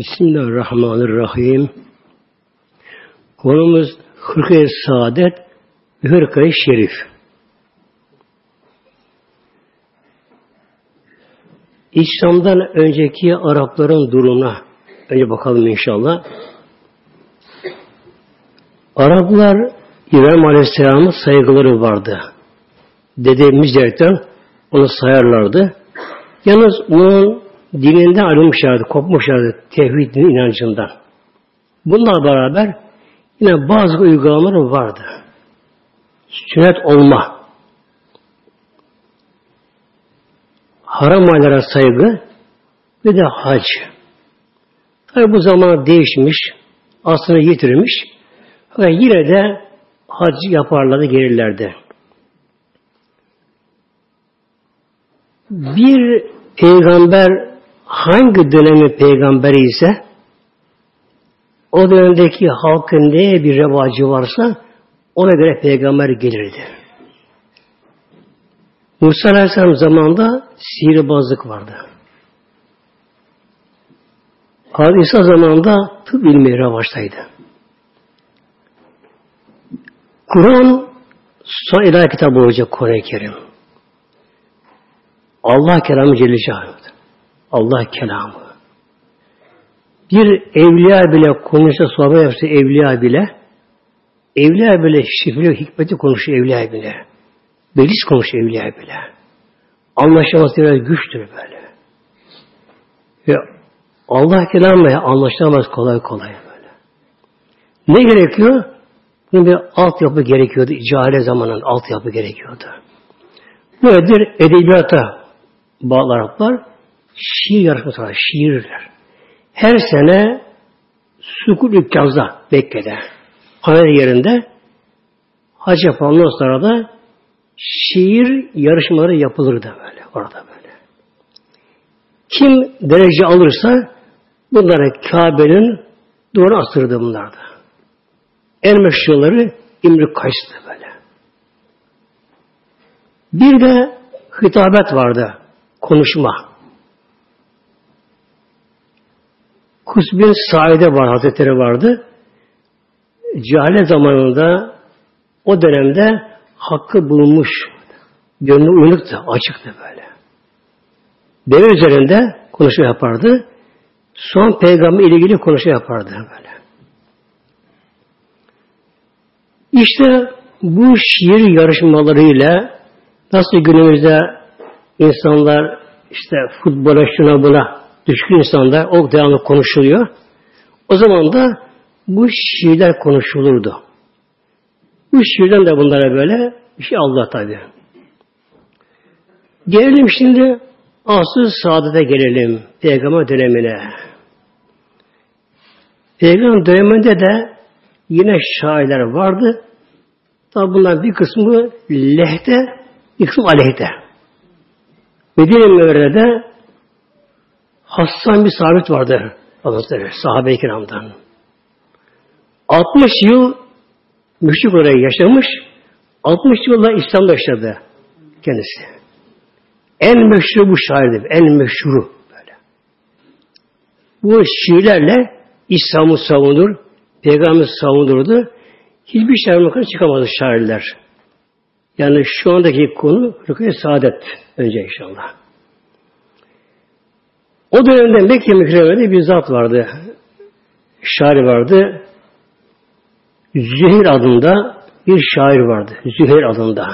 Bismillahirrahmanirrahim. Konumuz Hırkayı Saadet ve Hırkayı Şerif. İslam'dan önceki Arapların durumuna önce bakalım inşallah. Araplar İbrahim Aleyhisselam'ın saygıları vardı. Dedemiz diyerekten onu sayarlardı. Yalnız onun dininden ayrılmışlardı, kopmuşlardı tevhid inancından. Bununla beraber yine bazı uygulamaları vardı. Sünnet olma, haram aylara saygı ve de hac. Tabi bu zaman değişmiş, aslını yitirmiş. Fakat yine de hac yaparlardı, gelirlerdi. Bir peygamber hangi dönemin peygamberi ise o dönemdeki halkın neye bir revacı varsa ona göre peygamber gelirdi. Musa Aleyhisselam zamanında sihirbazlık vardı. Hazreti İsa zamanında tıp ilmi revaçtaydı. Kur'an son ilahi kitabı olacak Kur'an-ı Kerim. Allah kelamı Celle. Allah kelamı. Bir evliya bile konuşsa sohbet yapsa evliya bile evliya bile şifre hikmeti konuşuyor evliya bile. Belis konuşuyor evliya bile. Anlaşılması biraz güçtür böyle. Ve Allah kelamıyla anlaşılamaz kolay kolay böyle. Ne gerekiyor? Bunun bir altyapı gerekiyordu. Cahile zamanın altyapı gerekiyordu. Bu nedir? Edebiyata bağlı Araplar şiir yarışması. Şiirler. Her sene Sukul Ükkaz'da Bekke'de Panel yerinde hac yapanlar sonra da şiir yarışmaları yapılırdı böyle orada böyle. Kim derece alırsa bunlara Kabe'nin duvarına asırdı bunlarda. En meşhurları İmri Kays'tı böyle. Bir de hitabet vardı. Konuşma. Kusbin Saide var, Hazretleri vardı. Cahile zamanında o dönemde hakkı bulunmuş. Gönlü uyanıktı, açıktı böyle. Deve üzerinde konuşma yapardı. Son peygamber ile ilgili konuşma yapardı böyle. İşte bu şiir yarışmalarıyla nasıl günümüzde insanlar işte futbola şuna buna düşkün insanlar o devamlı konuşuluyor. O zaman da bu şiirler konuşulurdu. Bu şiirden de bunlara böyle bir şey Allah tabi. Gelelim şimdi asıl saadete gelelim. Peygamber dönemine. Peygamber döneminde de yine şairler vardı. Tabi bunlar bir kısmı lehte, bir kısmı aleyhte. Medine Mevre'de Hassan bir sabit vardı. Hazretleri, sahabe-i kiramdan. 60 yıl müşrik olarak yaşamış, 60 yılda İslam'da yaşadı kendisi. En meşhur bu şairdi, en meşhuru böyle. Bu şiirlerle İslam'ı savunur, Peygamber savunurdu. Hiçbir şair çıkamadı şairler. Yani şu andaki konu Rükû Saadet önce inşallah. O dönemde Mekke mükerremede bir zat vardı. Şair vardı. Züheyr adında bir şair vardı. Züheyr adında.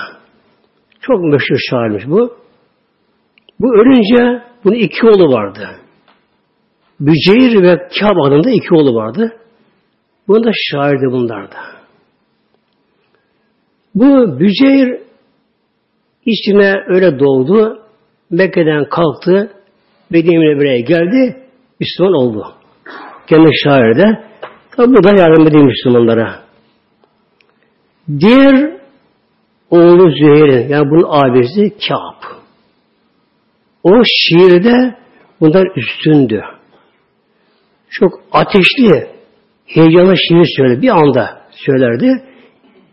Çok meşhur şairmiş bu. Bu ölünce bunun iki oğlu vardı. Büceyr ve Kâb adında iki oğlu vardı. Bunun da şairdi bunlarda. Bu Büceyr içine öyle doğdu. Mekke'den kalktı. Medine'ye buraya geldi. Müslüman oldu. Kendi şairde. Tabi bu da yardım ediyor Müslümanlara. Diğer oğlu Züheyr, yani bunun abisi Kâb. O şiirde bundan üstündü. Çok ateşli, heyecanlı şiir söyledi. Bir anda söylerdi.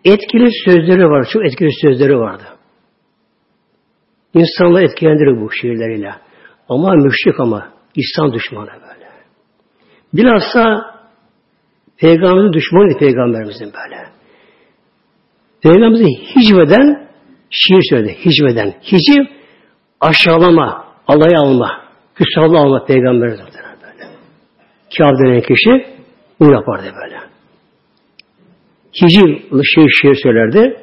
Etkili sözleri var. Çok etkili sözleri vardı. İnsanları etkilendirir bu şiirleriyle. Ama müşrik ama. İslam düşmanı böyle. Bilhassa Peygamberimizin düşmanıydı Peygamberimizin böyle. Peygamberimizi hicveden şiir söyledi. Hicveden. Hiciv aşağılama, alay alma, küstahlı alma Peygamberimiz böyle. Kâb denen kişi bunu yapardı böyle. Hiciv şiir, şiir söylerdi.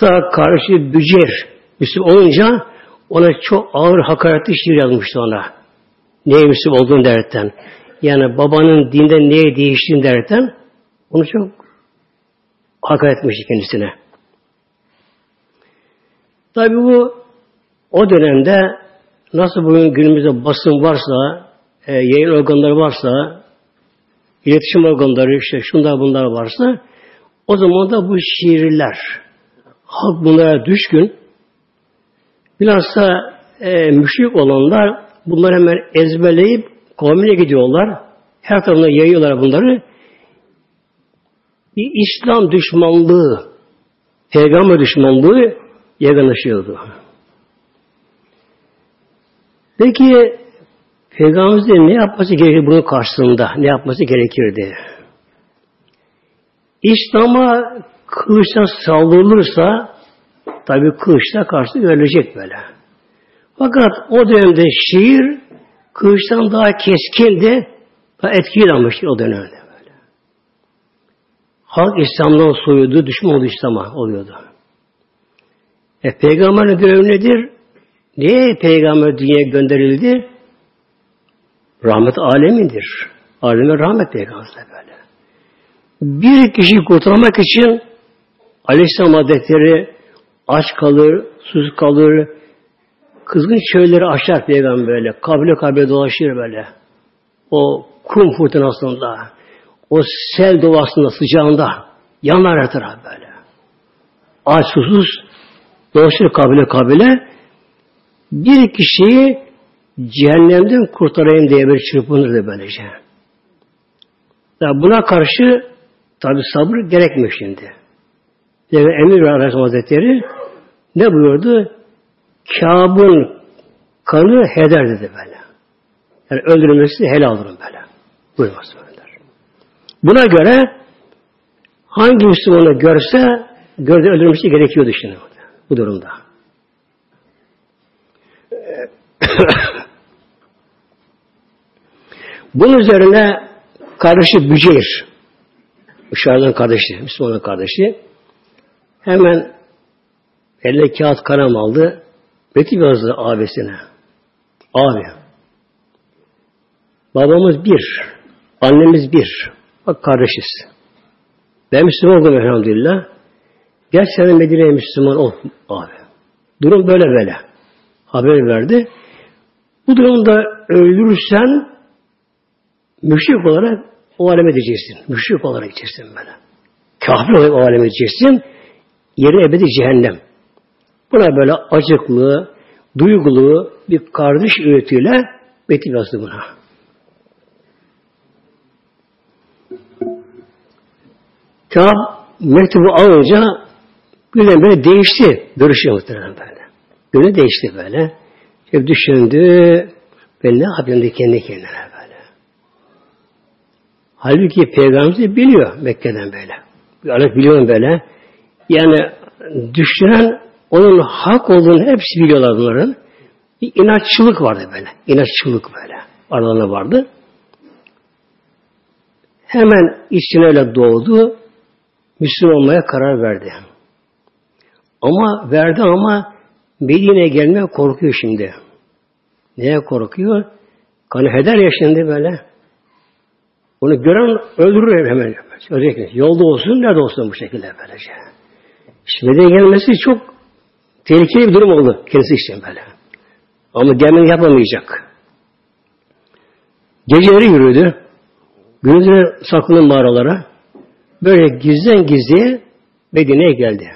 Ta karşı Bücer Müslüm olunca ona çok ağır hakaretli şiir yazmıştı ona. Neye Müslüm olduğunu derken. Yani babanın dinde neye değiştiğini derken onu çok hakaret etmişti kendisine. Tabi bu o dönemde nasıl bugün günümüzde basın varsa, e, yayın organları varsa, iletişim organları işte şunlar bunlar varsa o zaman da bu şiirler halk bunlara düşkün bilhassa e, müşrik olanlar bunları hemen ezberleyip kavmine gidiyorlar. Her tarafına yayıyorlar bunları. Bir İslam düşmanlığı, peygamber düşmanlığı yaygınlaşıyordu. Peki Peygamberimizin ne yapması gerekir bunun karşısında? Ne yapması gerekirdi? İslam'a kılıçla saldırılırsa tabi kılıçla karşı verilecek böyle. Fakat o dönemde şiir kılıçtan daha keskindi, daha etkili almıştı o dönemde böyle. Halk İslam'dan soyudu, düşman oldu İslam'a oluyordu. E peygamberin görevi nedir? Niye peygamber dünyaya gönderildi? Rahmet alemindir. Aleme rahmet peygamber böyle. Bir kişiyi kurtarmak için Aleyhisselam adetleri aç kalır, sus kalır, kızgın çölleri aşar peygamber. Kabile kabile dolaşır böyle. O kum fırtınasında, o sel doğasında, sıcağında yanar taraf böyle. Aç susuz dolaşır kabile kabile bir kişiyi cehennemden kurtarayım diye bir çırpınırdı böylece. Yani buna karşı tabi sabır gerekmiyor şimdi. Yani Emir Aleyhisselam Hazretleri ne buyurdu? Kâb'ın kanı heder dedi böyle. Yani öldürülmesi helaldir böyle. Buyurması böyle. Buna göre hangi Müslümanı görse gördüğü öldürülmesi gerekiyordu şimdi bu durumda. Bunun üzerine kardeşi Büceyr, Uşar'dan kardeşi, Müslümanın kardeşi, hemen eline kağıt kalem aldı, mektup yazdı abisine. Abi, babamız bir, annemiz bir, bak kardeşiz. Ben Müslüman oldum elhamdülillah. Gel sen Medine'ye Müslüman ol abi. Durum böyle böyle. Haber verdi. Bu durumda öldürürsen müşrik olarak o aleme gideceksin. Müşrik olarak gideceksin böyle. Kafir olarak o aleme gideceksin. Yeri ebedi cehennem. Buna böyle acıklı, duygulu bir kardeş öğütüyle Betty yazdı buna. Kâb mektubu alınca birden böyle değişti. Görüşü muhtemelen böyle. Gönlü değişti böyle. Hep düşündü. Ben ne yapayım diye kendi kendine böyle. Halbuki Peygamberimiz biliyor Mekke'den böyle. Bir biliyorum böyle. Yani düşünen onun hak olduğunu hepsi biliyorlar bunların. Bir inatçılık vardı böyle. İnatçılık böyle. Aralarında vardı. Hemen içine doğdu. Müslüman olmaya karar verdi. Ama verdi ama Medine'ye gelmeye korkuyor şimdi. Neye korkuyor? Kanı heder ya şimdi böyle. Onu gören öldürür hemen. Özellikle yolda olsun, nerede olsun bu şekilde böylece. Şimdi gelmesi çok tehlikeli bir durum oldu kendisi için böyle. Ama gelmeni yapamayacak. Geceleri yürüdü. Gündüzleri saklanın mağaralara. Böyle gizden gizliye Medine'ye geldi.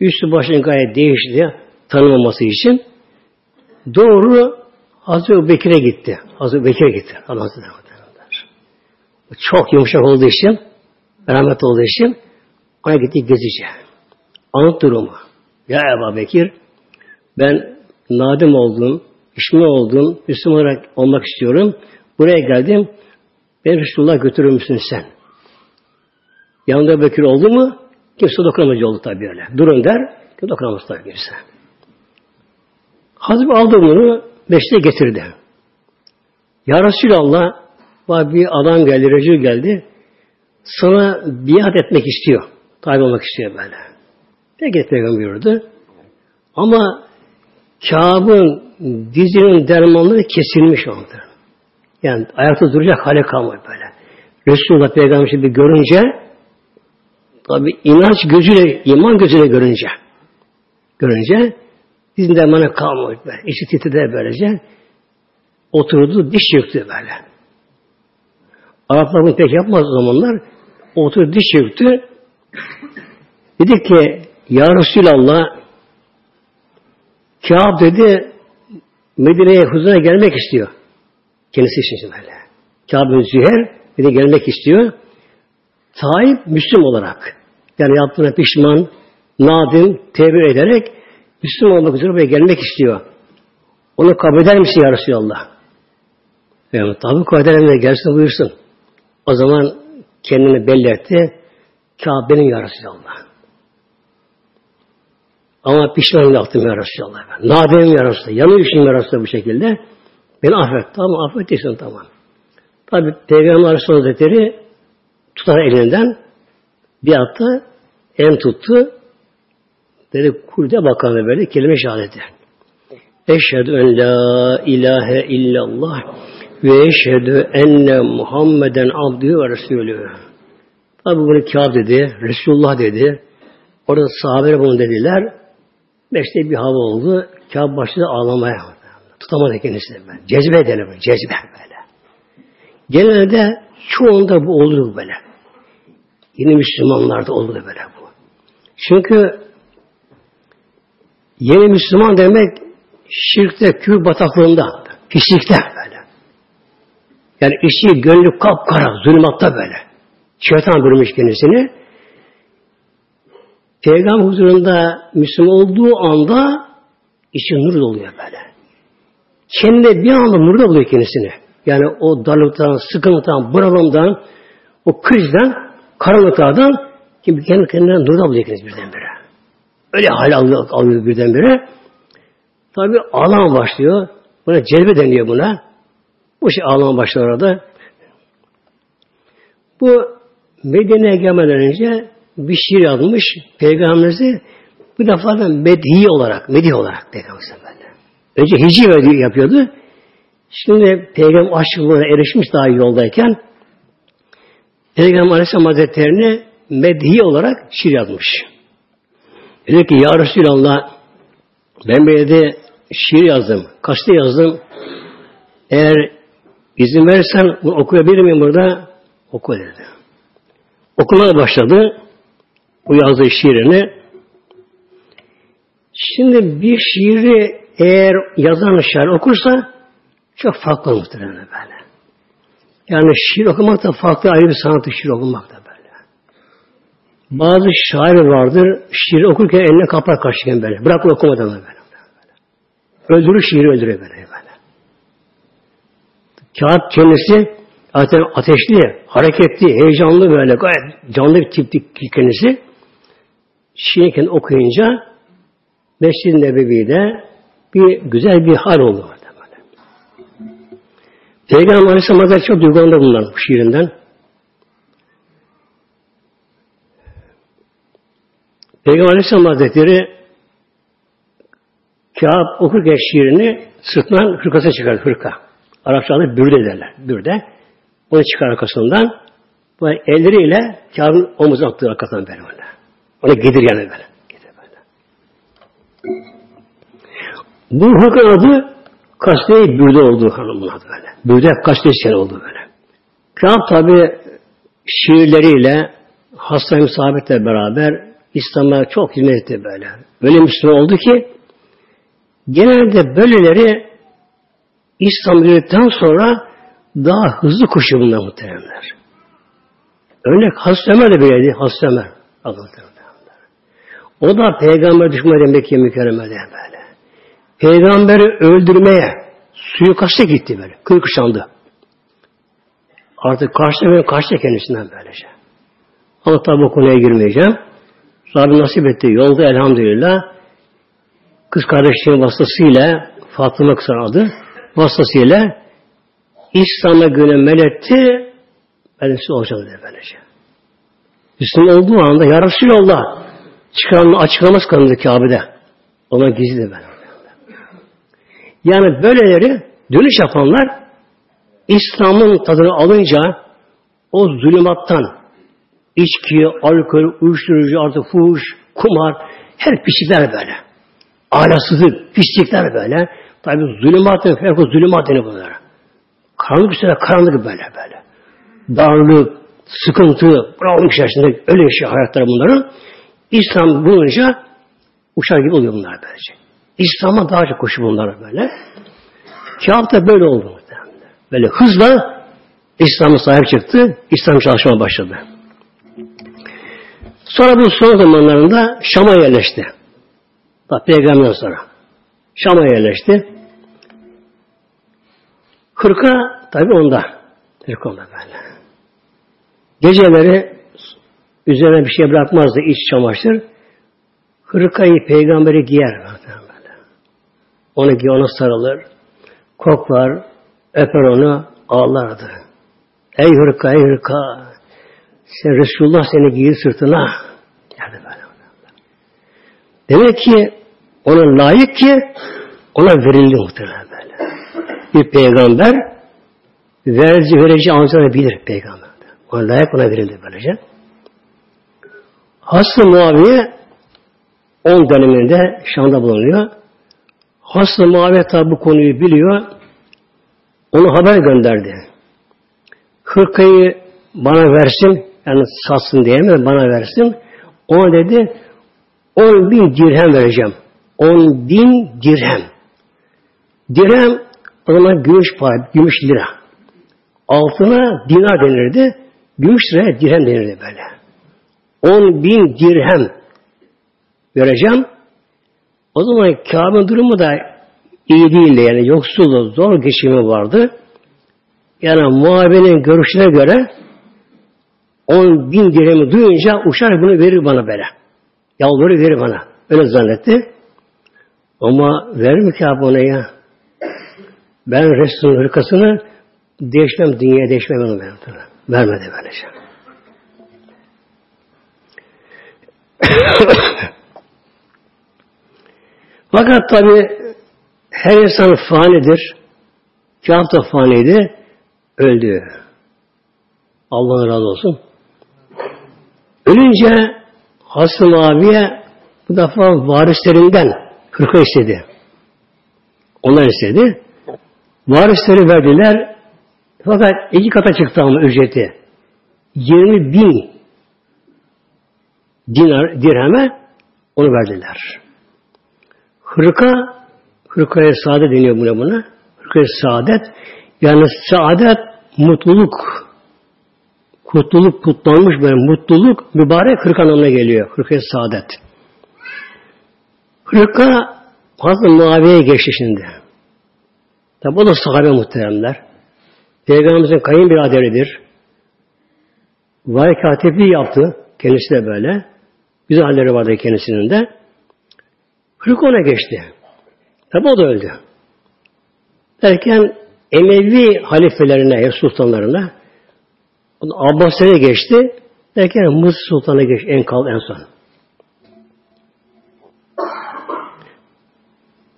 Üstü başının gayet değişti tanımaması için. Doğru Hazreti Bekir'e gitti. Hazreti Bekir'e gitti. Allah Çok yumuşak olduğu için, rahmet olduğu için ona gitti gezici. Anlat durumu. Ya Ebu Bekir, ben nadim oldum, pişman oldum, Müslüman olarak olmak istiyorum. Buraya geldim. Beni Resulullah götürür müsün sen? Yanında Bekir oldu mu? Kimse dokunamaz oldu tabii öyle. Durun der. Kimse dokunamaz tabii kimse. Hazreti aldı bunu. Beşte getirdi. Ya Resulallah bir adam geldi, recül geldi. Sana biat etmek istiyor. Tabi olmak istiyor böyle. Peki peygamber buyurdu. Ama Kâb'ın dizinin dermanları kesilmiş oldu. Yani ayakta duracak hale kalmadı böyle. Resulullah Peygamber şimdi görünce tabi inanç gözüyle, iman gözüyle görünce görünce dizin dermanı kalmadı böyle. İçi titredi böylece. Oturdu, diş yıktı böyle. Araplar bunu pek yapmaz o zamanlar. Oturdu, diş yıktı. Dedi ki, Ya Resulallah Kâb dedi Medine'ye huzuruna gelmek istiyor. Kendisi için böyle. Kâb-ı Züher dedi gelmek istiyor. Taib Müslüm olarak. Yani yaptığına pişman, nadim, tevbe ederek Müslüman olmak üzere buraya gelmek istiyor. Onu kabul eder misin ya Resulallah? Yani, tabi kabul ederim de gelsin buyursun. O zaman kendini belli etti. Kabe'nin ya Resulallah. Ama pişman yaptım ya Resulallah. Nadem ya Resulallah. Yanılmışım ya Resulallah bu şekilde. Beni affet. Tamam affettiysen tamam. Tabi Peygamber Aleyhisselam Hazretleri tutar elinden bir hafta en tuttu. Dedi kulde bakanı böyle kelime şehadeti. Eşhedü en la ilahe illallah ve eşhedü enne Muhammeden abdü ve resulü. Tabi bunu Kâb dedi, Resulullah dedi. Orada sahabeler bunu dediler. Beşte bir hava oldu. Kâb başladı ağlamaya. Tutamadı kendisini ben. Cezbe edelim. Cezbe böyle. Genelde çoğunda bu olur böyle. Yine Müslümanlarda olur böyle bu. Çünkü yeni Müslüman demek şirkte, küfür bataklığında, pislikte böyle. Yani işi gönlü kapkara, zulümatta böyle. Şeytan bürümüş kendisini. Peygamber huzurunda Müslüman olduğu anda içi nur doluyor böyle. Kendine bir anda nur buluyor kendisini. Yani o darlıktan, sıkıntıdan, bunalımdan, o krizden, karanlıklardan kim kendi kendine nur buluyor kendisi birdenbire. Öyle hal alıyor, alıyor birdenbire. Tabi ağlama başlıyor. Buna celbe deniyor buna. Bu şey ağlama başlıyor orada. Bu Medine'ye gelmeden önce bir şiir yazmış Peygamberimizi bu da medhi olarak, medhi olarak Peygamberimiz böyle. Önce hicri yapıyordu. Şimdi Peygamber aşkına erişmiş daha yoldayken Peygamber Aleyhisselam Hazretleri'ne medhi olarak şiir yazmış. Dedi ki Ya Resulallah ben böyle de şiir yazdım. Kaçta yazdım? Eğer izin verirsen bunu okuyabilir miyim burada? Oku dedi. Okumaya başladı. Bu yazdığı şiirini. Şimdi bir şiiri eğer yazan şair okursa çok farklı muhtemelen böyle. Yani şiir okumak da farklı ayrı bir sanatı şiir okumak da böyle. Bazı şair vardır, şiir okurken eline kapar karşıken böyle. Bırak okumadan böyle. böyle. Öldürür şiiri öldürüyor böyle. böyle. Kağıt kendisi zaten ateşli, hareketli, heyecanlı böyle gayet canlı bir tiptik kendisi. Şiirken okuyunca Mescid-i Nebevi'de bir güzel bir hal oldu orada böyle. Peygamber Aleyhisselam Hazretleri çok duygulandı bundan bu şiirinden. Peygamber Aleyhisselam Hazretleri Kâb okurken şiirini sırtından hırkasına çıkardı hırka. Arapçada bürde derler. Bürde. Onu çıkar arkasından. Bu elleriyle Kâb'ın omuzuna attığı arkasından böyle Onu gedir yani böyle. Gedir böyle. Bu hırkanın adı Kasne-i Bürde oldu hanımın adı böyle. Bürde Kasne oldu böyle. Kâb tabi şiirleriyle hasta misabetle beraber İslam'a çok hizmet etti böyle. Böyle Müslüman oldu ki genelde böyleleri İslam girdikten sonra daha hızlı koşuyor bunlar muhteremler. Örnek Hazreti Ömer de böyleydi. Hazreti Ömer. O da peygamber düşmanı Mekke mükerremede böyle. Peygamberi öldürmeye suikasta gitti böyle. Kırk kuşandı. Artık karşı ve karşı kendisinden böylece. Ama tabi bu konuya girmeyeceğim. Rabbim nasip etti. Yolda elhamdülillah kız kardeşliğinin vasıtasıyla Fatıma kısa adı vasıtasıyla İslam'a gönül etti. Ben de olacağım dedi böylece. Müslüman olduğu anda ya Resulallah çıkarını açıklamaz kanında Kabe'de. Ona gizli de ben. Yani böyleleri dönüş yapanlar İslam'ın tadını alınca o zulümattan içki, alkol, uyuşturucu, artık fuhuş, kumar, her pislikler böyle. Ahlaksızlık, pislikler böyle. Tabi zulümat, ferko zulümat deniyor bunlara. Karanlık üstüne karanlık böyle böyle. Darlık, sıkıntı, bunalım içerisinde öyle şey hayatları bunların. İslam bulunca uçar gibi oluyor bunlar böylece. İslam'a daha çok koşu bunlar böyle. Kâb da böyle oldu. Böyle hızla İslam'a sahip çıktı. İslam çalışmaya başladı. Sonra bu son zamanlarında Şam'a yerleşti. Bak peygamberden sonra. Şam'a yerleşti. Hırka tabi onda. Hırka onda böyle. Geceleri üzerine bir şey bırakmazdı iç çamaşır. Hırkayı peygamberi giyer. Onu giy, ona sarılır. Koklar, öper onu, ağlardı. Ey hırka, ey hırka, sen Resulullah seni giyir sırtına. Derdi böyle. Demek ki ona layık ki ona verildi muhtemelen böyle. Bir peygamber verici, verici alacağını bilir peygamber. Ona layık ona verildi böylece. Haslı Muaviye 10 döneminde Şam'da bulunuyor. Haslı Muaviye tabi bu konuyu biliyor. Onu haber gönderdi. Hırkayı bana versin, yani satsın diye mi bana versin. Ona dedi 10 bin dirhem vereceğim. 10 bin dirhem. Dirhem o zaman gümüş para, gümüş lira. Altına dinar denirdi. Gümüş liraya dirhem denirdi böyle. 10 bin dirhem vereceğim. O zaman Kabe'nin durumu da iyi değildi. Yani yoksuldu, zor geçimi vardı. Yani muhaberin görüşüne göre 10 bin dirhemi duyunca uçar bunu verir bana böyle. Yalvarı verir bana. Öyle zannetti. Ama verir mi ki abi ona ya? Ben Resul'ün hırkasını değişmem, dünyaya değişmem onu ben. Vermedi böylece. Şey. Fakat tabi her insan fanidir. Kâb da faniydi. Öldü. Allah'ın razı olsun. Ölünce Hasan abiye bu defa varislerinden hırka istedi. Onlar istedi. Varisleri verdiler. Fakat iki kata çıktı ama ücreti. 20 bin dinar, dirheme onu verdiler. Hırka, hırkaya saadet deniyor buna buna. Hırkaya saadet, yani saadet mutluluk Mutluluk kutlanmış böyle mutluluk mübarek hırka anlamına geliyor. Hırka saadet. Hırka fazla muaviye geçti şimdi. Tabi o da sahabe muhteremler. Peygamberimizin kayınbiraderidir. Vay katipliği yaptı. Kendisi de böyle. Güzel halleri vardı kendisinin de. Hırka ona geçti. Tabi o da öldü. Derken Emevi halifelerine, sultanlarına Abbasi'ye geçti. Derken Mısır Sultan'a geçti en kal en son.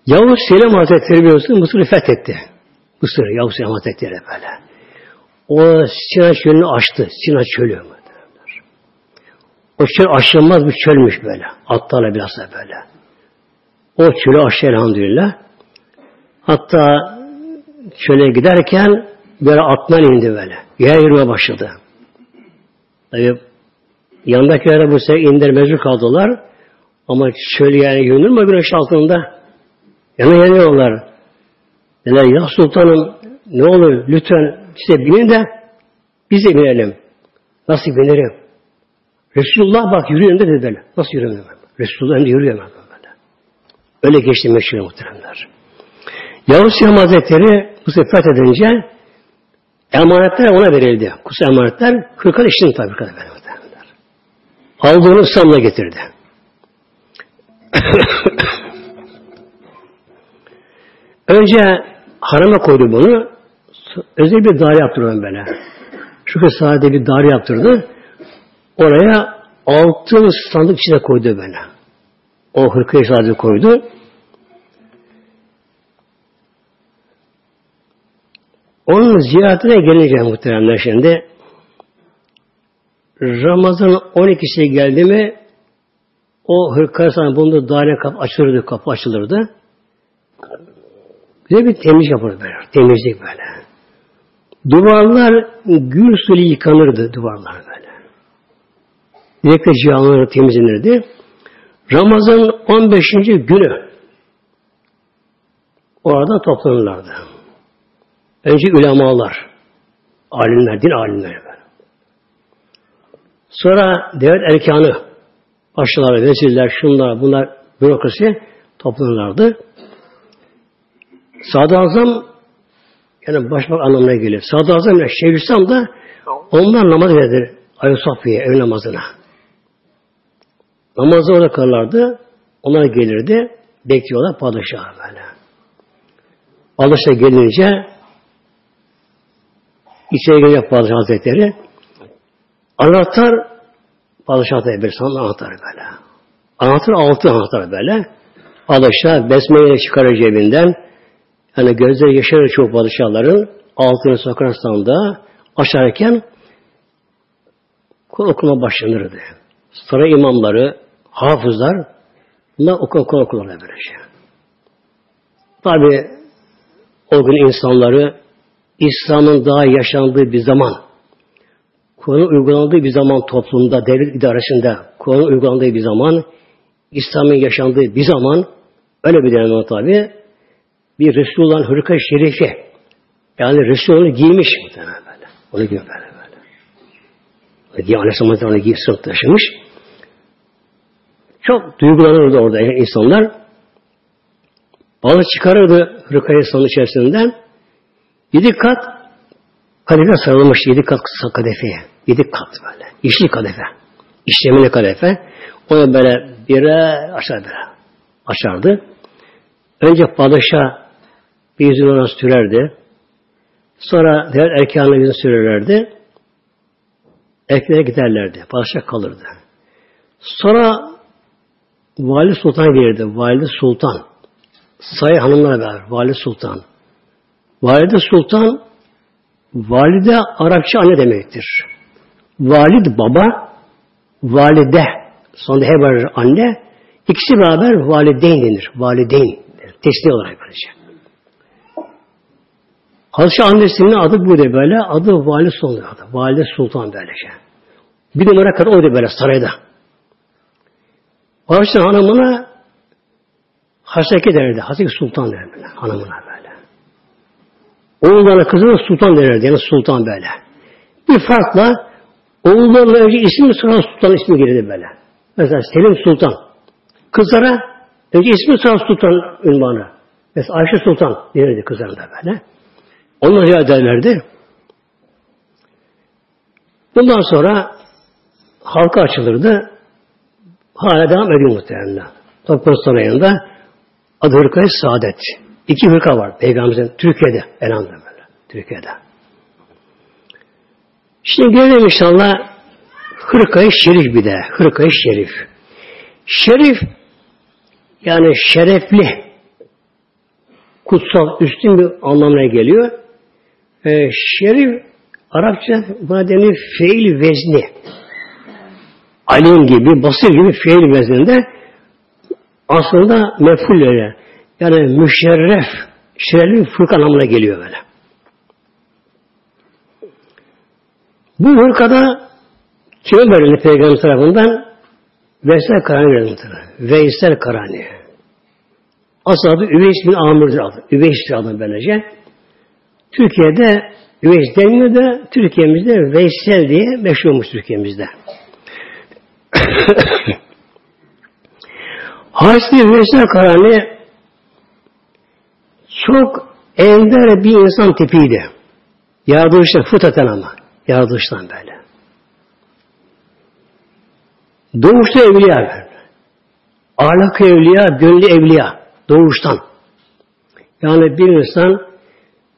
Yavuz Selim Hazretleri biliyorsun Mısır'ı fethetti. Mısır, Yavuz Selim Hazretleri böyle. O Sina çölünü açtı. Sina çölü. O çöl aşılmaz bir çölmüş böyle. Atlarla biraz da böyle. O çölü aştı elhamdülillah. Hatta çöle giderken böyle atman indi böyle. Yer yürüme başladı. Tabi yanındakilere bu sefer indir mecbur kaldılar. Ama şöyle yani yönür mü güneş altında? Yana yanıyorlar. Dediler ya sultanım ne olur lütfen size binin de biz de binelim. Nasıl binerim? Resulullah bak yürüyorum dedi böyle. Nasıl yürüyorum? Resulullah hem de yürüyor böyle. Öyle geçti meşhur muhteremler. Yavuz Selim Hazretleri bu sefer edince Emanetler ona verildi. Kutsal emanetler hırka işin tabi kadar Aldığını İslam'la getirdi. Önce harama koydu bunu. Özel bir daire yaptırdı böyle. Kız sade bir daire yaptırdı. Oraya altın sandık içine koydu böyle. O hırkayı sadece koydu. Onun ziyaretine gelince muhteremler şimdi Ramazan 12'si geldi mi o hırka sana bulunduğu daire kapı açılırdı, kapı açılırdı. Güzel bir temiz yapılırdı böyle. Temizlik böyle. Duvarlar gül suyla yıkanırdı duvarlar böyle. Direkte cihanları temizlenirdi. Ramazan 15. günü orada toplanırlardı. Önce ulemalar, alimler, din alimleri. Sonra devlet erkanı, başlar, vezirler, şunlar, bunlar, bürokrasi toplanırlardı. Sadı Azam yani başbak anlamına geliyor. Sadı Azam ile Şeyhülislam da onlar namaz verir. Ayasofya'ya, ev namazına. Namazda orada kalırlardı. Onlar gelirdi. Bekliyorlar padişahı böyle. Padişah gelince içeri gelecek padişah hazretleri anahtar padişah da bir sana anahtar böyle. Anahtar altı anahtar böyle. Padişah besmeyle çıkarır cebinden. Yani gözleri yaşarır çok padişahların altını sokar sanda açarken Kur'an okuma başlanırdı. Saray imamları, hafızlar bunlar okuma Kur'an okurlar böylece. Tabi o gün insanları İslam'ın daha yaşandığı bir zaman, Kur'an uygulandığı bir zaman toplumda, devlet idaresinde Kur'an uygulandığı bir zaman, İslam'ın yaşandığı bir zaman, öyle bir dönem tabi, bir Resulullah'ın hırka şerifi, yani Resulullah giymiş böyle. Onu giymiş böyle böyle. Giy, Aleyhisselam onu giy, sırt taşımış. Çok duygulanırdı orada insanlar. Balı çıkarırdı hırkayı son içerisinden. Yedi kat kadefe sarılmış. Yedi kat kadefeye. Yedi kat böyle. İşli kadefe. İşlemeli kadefe. Onu böyle bire aşağı bire açardı. Önce padişah bir yüzünü ona sürerdi. Sonra diğer erkanına yüzünü sürerlerdi. Erkeklere giderlerdi. Padişah kalırdı. Sonra Valide Sultan gelirdi. Valide Sultan. Sayı hanımlarla beraber. Valide Sultan. Valide Sultan valide Arapça anne demektir. Valid baba, valide sonra he var anne. İkisi beraber valideyn denir. Valideyn. Teslim olarak böylece. Hazreti annesinin adı bu da böyle. Adı Valide Sultan. Adı. Valide Sultan böylece. Bir numara kadar oydu böyle sarayda. Padişah hanımına Haseki derdi. Haseki Sultan derdi hanımına böyle. Oğullarına kızına Sultan derdi. Yani Sultan böyle. Bir farkla oğullarına önce ismi sonra Sultan ismi girdi böyle. Mesela Selim Sultan. Kızlara önce ismi sonra Sultan ünvanı. Mesela Ayşe Sultan denirdi kızlarına böyle. Onlar ya derlerdi. Bundan sonra halka açılırdı. Hala devam ediyor muhtemelen. Topkapı Sarayı'nda adı hırkayı saadet. İki hırka var Peygamberimizin Türkiye'de elhamdülillah böyle. Türkiye'de. Şimdi gelelim inşallah hırkayı şerif bir de. Hırkayı şerif. Şerif yani şerefli kutsal, üstün bir anlamına geliyor. Ee, şerif Arapça buna denir feil vezni alim gibi, basir gibi fiil vezninde aslında mefhullere yani müşerref, şerefli fırka anlamına geliyor böyle. Bu hırkada kime verildi Peygamber tarafından? Veysel Karani verildi. Veysel Karani. Asıl adı Üveys bin Amir'dir adı. Üveys adı böylece. Türkiye'de Üveys denmiyor da Türkiye'mizde Veysel diye meşhur olmuş Türkiye'mizde. Hazreti Veysel Karani çok ender bir insan tipiydi. Yaratılıştan fıtraten ama. Yaratılıştan böyle. Doğuşta evliya böyle. Ahlak evliya, gönlü evliya. Doğuştan. Yani bir insan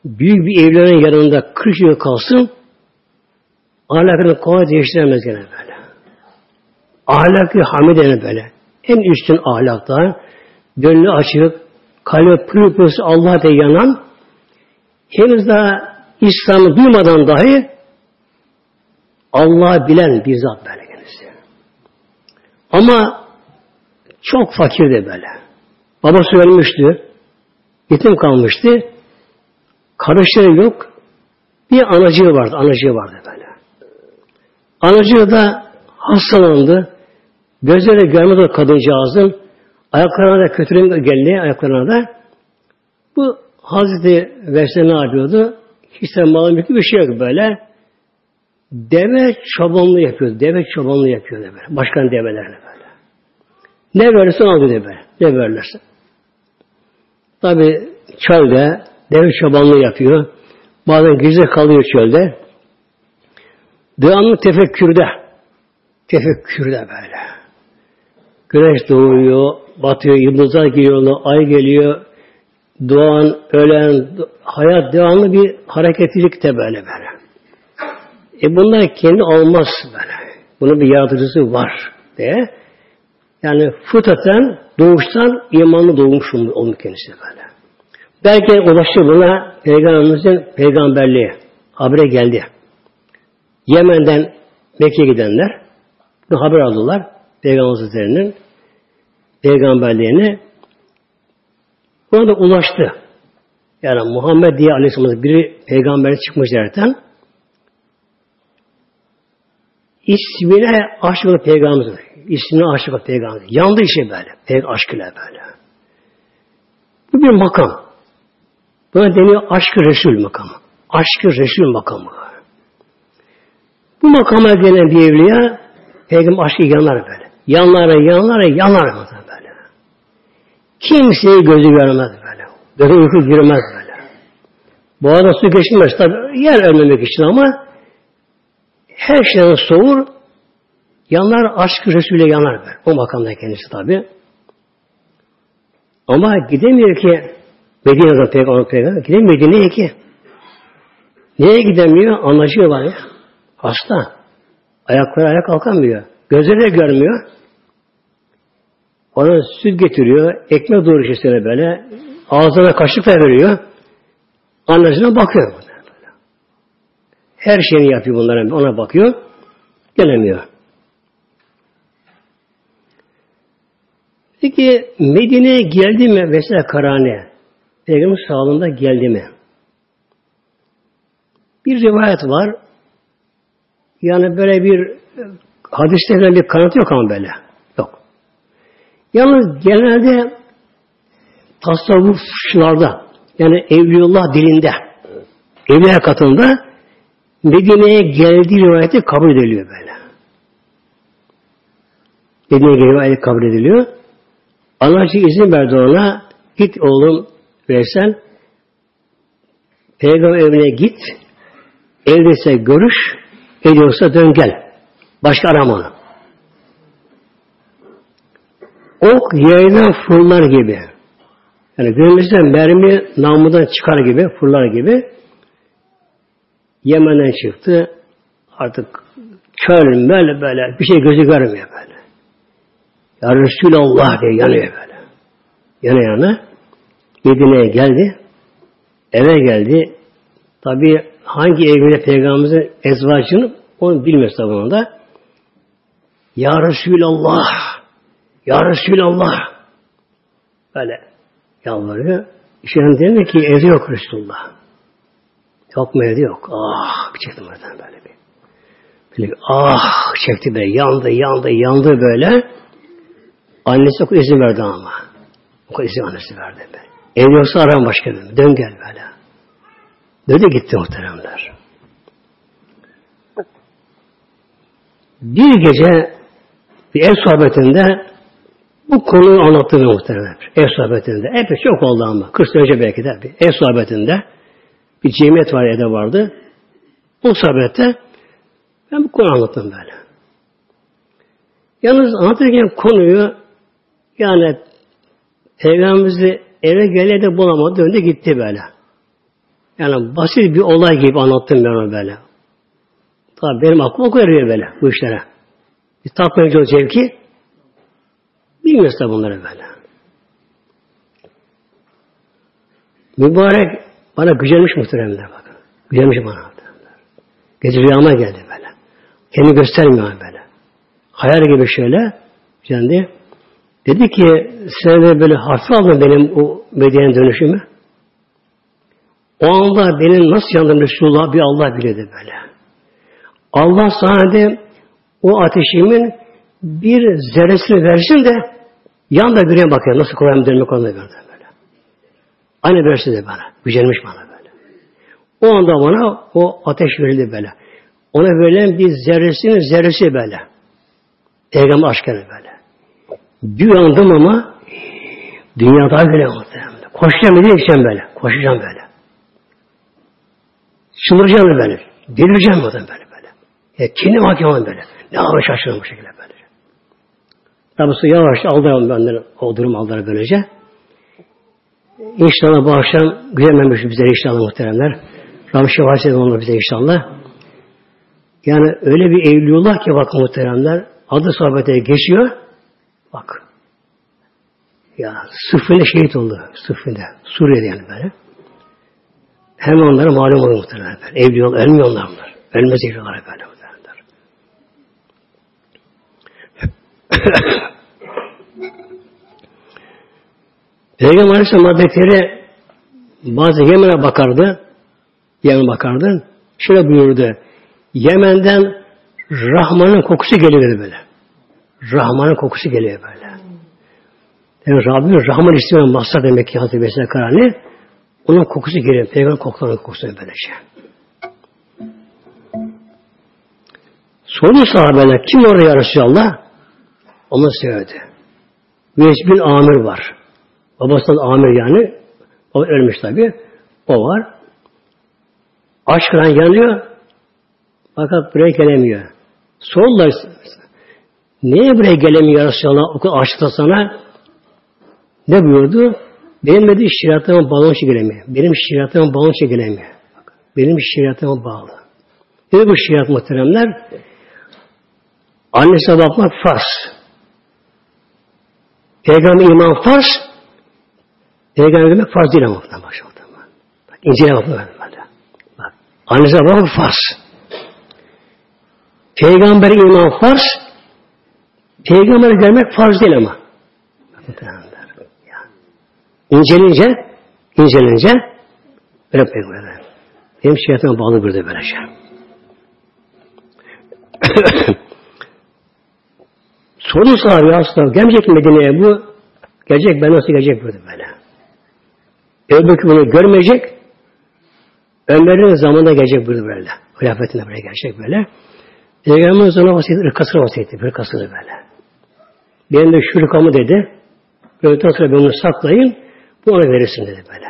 büyük bir evliyanın yanında 40 yıl kalsın ahlakını kolay değiştiremez gene böyle. Ahlakı hamidene böyle. En üstün ahlakta gönlü açık, kalbi pırıl pırıl Allah'a da yanan henüz daha İslam'ı duymadan dahi Allah'ı bilen bir zat böyle kendisi. Ama çok fakirdi böyle. Babası ölmüştü. Yetim kalmıştı. Kardeşleri yok. Bir anacığı vardı. Anacığı vardı böyle. Anacığı da hastalandı. Gözleri görmedi o kadıncağızın. Ayaklarına da kötülüğün geldi ayaklarına da. Bu Hazreti Vesile ne yapıyordu? Hiç de malum bir şey yok böyle. Deve çobanlığı yapıyordu. Deve çobanlığı yapıyordu böyle. Başkan develerle böyle. Ne verirsen al deve. Ne verirlerse. Tabi çölde deve çobanlığı yapıyor. Bazen gece kalıyor çölde. Devamlı tefekkürde. Tefekkürde böyle. Güneş doğuyor, batıyor, yıldızlar geliyor, ay geliyor, doğan, ölen, hayat devamlı bir hareketlilikte böyle böyle. E bunlar kendi olmaz böyle. Bunun bir yaratıcısı var diye. Yani fıtraten, doğuştan imanlı doğmuş onun kendisi böyle. Belki ulaştı buna Peygamberimizin peygamberliği. Habere geldi. Yemen'den Mekke'ye gidenler bu haber aldılar. Peygamber Hazretleri'nin peygamberliğini buna da ulaştı. Yani Muhammed diye Aleyhisselam'ın biri peygamber çıkmış derken ismine aşık olan peygamber. İsmine aşık olan peygamber. Yandı işi böyle. Peyg aşkıyla böyle. Bu bir makam. Buna deniyor aşkı Resul makamı. Aşkı Resul makamı. Bu makama gelen bir evliya peygamber aşkı yanar böyle. Yanlara, yanlara, yanar böyle. Kimseyi gözü görmez böyle. Gözü uyku girmez böyle. Bu arada su geçmez tabi. Yer ölmemek için ama her şeyden soğur yanlar aşkı Resul'e yanar böyle. O makamda kendisi tabi. Ama gidemiyor ki Medine'den peygamber peygamber gidemiyor Medine'ye ki. Niye gidemiyor? Anlaşıyor var ya. Hasta. Ayakları ayak kalkamıyor. Gözleri görmüyor. Ona süt getiriyor. Ekmek doğru işte böyle. Ağzına kaşık veriyor. Annesine bakıyor. Böyle. Her şeyini yapıyor bunlara. Ona bakıyor. Gelemiyor. Peki Medine'ye geldi mi mesela Karane? Peygamber sağlığında geldi mi? Bir rivayet var. Yani böyle bir hadiste bir kanıt yok ama böyle. Yalnız genelde tasavvufçularda yani Evliullah dilinde Evliya katında Medine'ye geldiği rivayeti kabul ediliyor böyle. Medine'ye geldiği rivayeti kabul ediliyor. Anacı izin verdi ona git oğlum versen peygamber evine git evdeyse görüş ediyorsa dön gel. Başka arama onu. Ok yaydan fırlar gibi. Yani günümüzde mermi namludan çıkar gibi, fırlar gibi. Yemen'den çıktı. Artık çöl böyle böyle bir şey gözü görmüyor böyle. Ya Resulallah diye yanıyor böyle. Yana yana. Medine'ye geldi. Eve geldi. Tabi hangi evine peygamberimizin ezvacını onu bilmiyor tabi onda. Ya Resulallah Ya Resulallah böyle yalvarıyor. İşte dedi ki evde yok Resulullah. Yok mu evde yok. Ah bir çektim oradan böyle bir. Böyle ah çekti be yandı yandı yandı böyle. Annesi o izin verdi ama. O izin annesi verdi be. Ev yoksa aram başka bir. Dön gel böyle. Böyle gitti muhteremler. Bir gece bir ev sohbetinde bu konuyu anlattı muhteremler. Ev sohbetinde. Epey çok oldu ama. 40 sene önce belki de ev sohbetinde bir cemiyet var evde vardı. O sohbette ben bu konu anlattım böyle. Yalnız anlatırken konuyu yani Peygamberimizi eve gele de bulamadı, döndü gitti böyle. Yani basit bir olay gibi anlattım ben onu böyle. Tabi benim aklım o kadar böyle bu işlere. Bir tatmayıcı o zevki bilmiyoruz da bunları böyle. Mübarek bana güzelmiş muhteremler bakın. Güzelmiş bana. Gece rüyama geldi böyle. Kendi göstermiyor böyle. Hayal gibi şöyle. Kendi. Dedi ki sen de böyle hafif aldın benim o Medine dönüşümü. O anda benim nasıl yandım Resulullah bir Allah biledi böyle. Allah sana de o ateşimin bir zerresini versin de yan da birine bakıyor. Nasıl Kur'an dönmek onu böyle. Aynı versi de bana. Güzelmiş bana böyle. O anda bana o ateş verildi böyle. Ona verilen bir zerresinin zerresi böyle. Peygamber aşkına böyle. Bir uyandım ama dünya daha güzel muhtemelen. Koşacağım bir gideceğim böyle. Koşacağım böyle. Çıldıracağım böyle. Delireceğim oradan böyle böyle. Ya kendim hakim böyle. Ne yapayım şaşırdım bu şekilde böyle. Tabi yavaş aldılar benden o durum aldılar böylece. İnşallah bu akşam güzelmemiş bize inşallah muhteremler. Rabbim şefaat edin bize inşallah. Yani öyle bir evliyullah ki bakın muhteremler adı sohbete geçiyor. Bak. Ya sıfırla şehit oldu. Sıfırla. Suriye'de yani böyle. Hem onlara malum olur muhtemelen. Evliyalar ölmüyor onlar bunlar. Ölmez evliyalar böyle muhtemelen. Peygamber Aleyhisselam Hazretleri bazı Yemen'e bakardı. Yemen bakardı. Şöyle buyurdu. Yemen'den Rahman'ın kokusu geliyor böyle. Rahman'ın kokusu geliyor böyle. Yani Rabbim Rahman isminin mahsar demek ki Hazreti Besine Karani. Onun kokusu geliyor. Peygamber kokularının kokusu böylece. Sordu sahabeler kim orada ya Resulallah? Onu söyledi. Müezzin bin Amir var. Babasından Amir yani. O ölmüş tabi. O var. Aşkından yanıyor. Fakat buraya gelemiyor. Sordular niye buraya gelemiyor Resulallah o kadar aşkta sana? Ne buyurdu? Benim dedi şeriatıma bağlı için gelemiyor. Benim şeriatıma bağlı için gelemiyor. Benim şeriatıma bağlı. Ne bu şeriat muhteremler? Annesine bakmak farz. Peygamber iman farz. Peygamber demek farz değil ama. Bak, bak İncil'e bakmak Bak. Annesine bakmak farz. Peygamber iman farz. Peygamber gelmek farz değil ama. İncelince, incelince böyle peygamber. Benim şeytana bağlı bir de böyle şey. Sorun sahibi aslında gelmeyecek Medine'ye bu? Gelecek ben nasıl gelecek böyle böyle. Öbürkü bunu görmeyecek. Ömer'in zamanında gelecek burada böyle. Hilafetinde böyle gelecek böyle. Peygamberimiz ona vasiyeti, ırkasını vasiyetti, ırkasını böyle. Benim de şu ırkamı dedi. Öğleden sonra bunu saklayın, bu ona verirsin dedi böyle.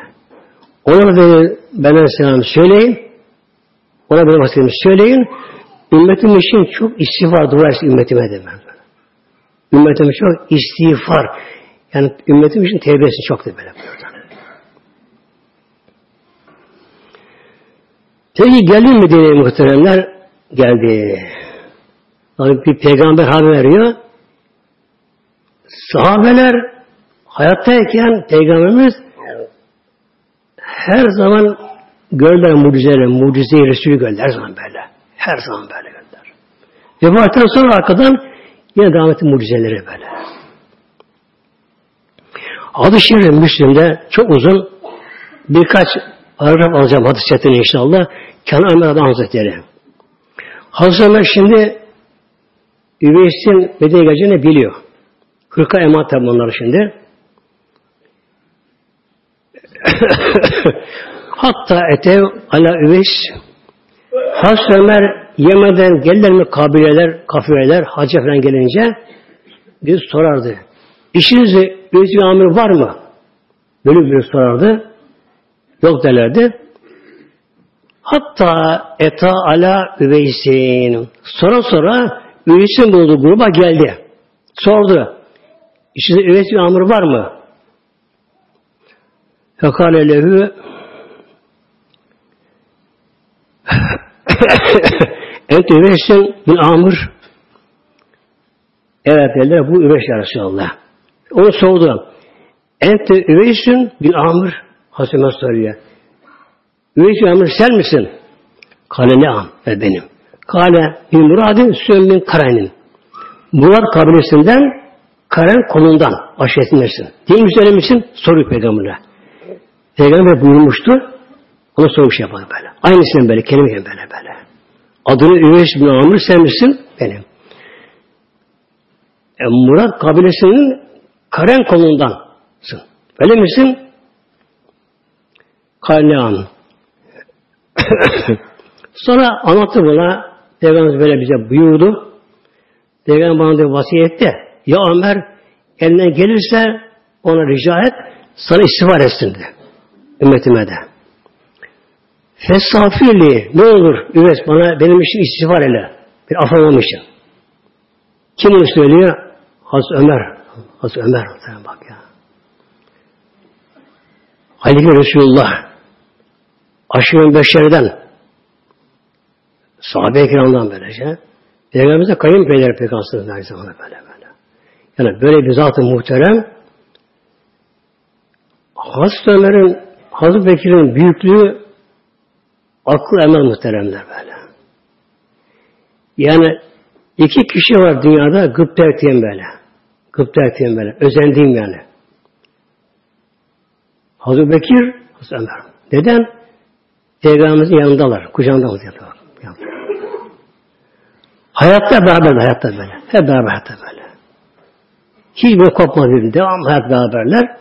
Ona dedi, ben Aleyhisselam söyleyin, ona benim vasiyetimi söyleyin, ümmetim için çok istiğfar dua etsin ümmetime ben. Ümmetim çok istiğfar, yani ümmetim için tevbesi çok dedi böyle. Peki geldi mi diye muhteremler? Geldi. Yani bir peygamber haber veriyor. Sahabeler hayattayken peygamberimiz her zaman gördüler mucizeleri, mucizeyi Resulü gördüler her zaman böyle. Her zaman böyle gördüler. Vefattan sonra arkadan yine devam etti mucizeleri böyle. Adı şiir Müslim'de çok uzun birkaç paragraf alacağım hadis setini inşallah. Kenan Ömer Hazretleri. Hazreti Ömer şimdi Üveys'in Medine geleceğini biliyor. Hırka emat tabi onları şimdi. Hatta etev ala Üveys Hazreti Ömer Yemen'den gelirler mi kabileler, kafileler, hacı falan gelince bir sorardı. İşinizde bir amir var mı? Böyle bir sorardı. Yok derlerdi. Hatta eta ala üveysin. Sonra sonra üveysin bulduğu gruba geldi. Sordu. İçinde üveysin amir var mı? Fekale lehu Ente üveysin bin amir Evet dediler bu üveys ya Resulallah. Onu sordu. Ente üveysin bin amir Hasime soruyor. Üveys bin amir sen misin? Kale ne am? E benim. Kale bin muradin sömmin karenin. Murat kabilesinden Karen kolundan aşiretindesin. Değil mi söylemişsin? Soruyor peygamberine. Peygamber buyurmuştu. Ona sormuş yapar böyle. Aynısını böyle, kelime böyle böyle. Adını Üveys bin Amr sen misin? Benim. E, Murat kabilesinin Karen kolundansın. Öyle misin? Kalyan. Sonra anlattı buna. Peygamber böyle bize buyurdu. Peygamber bana diyor vasiyet etti. Ya Ömer elinden gelirse ona rica et sana istiğfar etsin de. Ümmetime de. Fesafirli ne olur Üves bana benim için istiğfar ele. Bir affamam için. Kim bunu söylüyor? Hazreti Ömer. Hazreti Ömer. Bak ya. Halife Resulullah aşırı beşerden sahabe-i kiramdan böylece Peygamberimize kayınpeder peygamberimiz her zaman böyle böyle. Yani böyle bir zat-ı muhterem Hazreti Ömer'in Hazreti Bekir'in büyüklüğü akıl emel muhteremler böyle. Yani iki kişi var dünyada gıpta ettiğim böyle. Gıpta ettiğim böyle. Özendiğim yani. Hazreti Bekir, Hazreti Ömer. Neden? Peygamberimizin yanındalar. Kucağında alıyorlar. Hayatta beraber, hayatta böyle. Hep beraber hayatta böyle. Hiç böyle kopmadı. Devam hayat beraberler.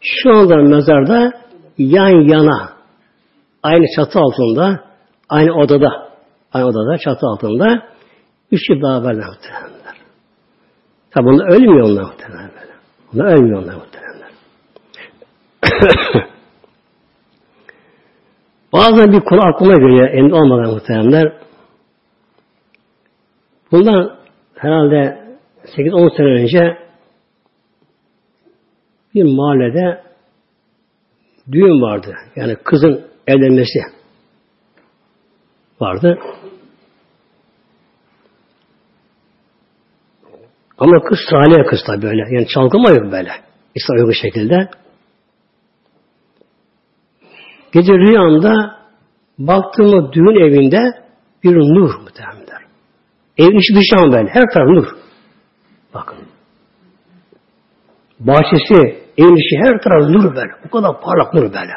Şu anda mezarda yan yana aynı çatı altında aynı odada aynı odada çatı altında üçü beraberler muhtemelenler. Tabi bunlar ölmüyor onlar muhtemelen böyle. Onlar ölmüyor onlar muhtemelenler. Bazen bir konu aklıma geliyor emin olmadan muhtemelenler. Bundan herhalde 8-10 sene önce bir mahallede düğün vardı. Yani kızın evlenmesi vardı. Ama kız salih kız tabi böyle. Yani çalgıma yok böyle. İslam uygun şekilde. Gece rüyamda baktığım düğün evinde bir nur muhtemelen. Evin içi dışı ama böyle. Her taraf nur. Bakın. Bahçesi, evin içi her taraf nur böyle. Bu kadar parlak nur böyle.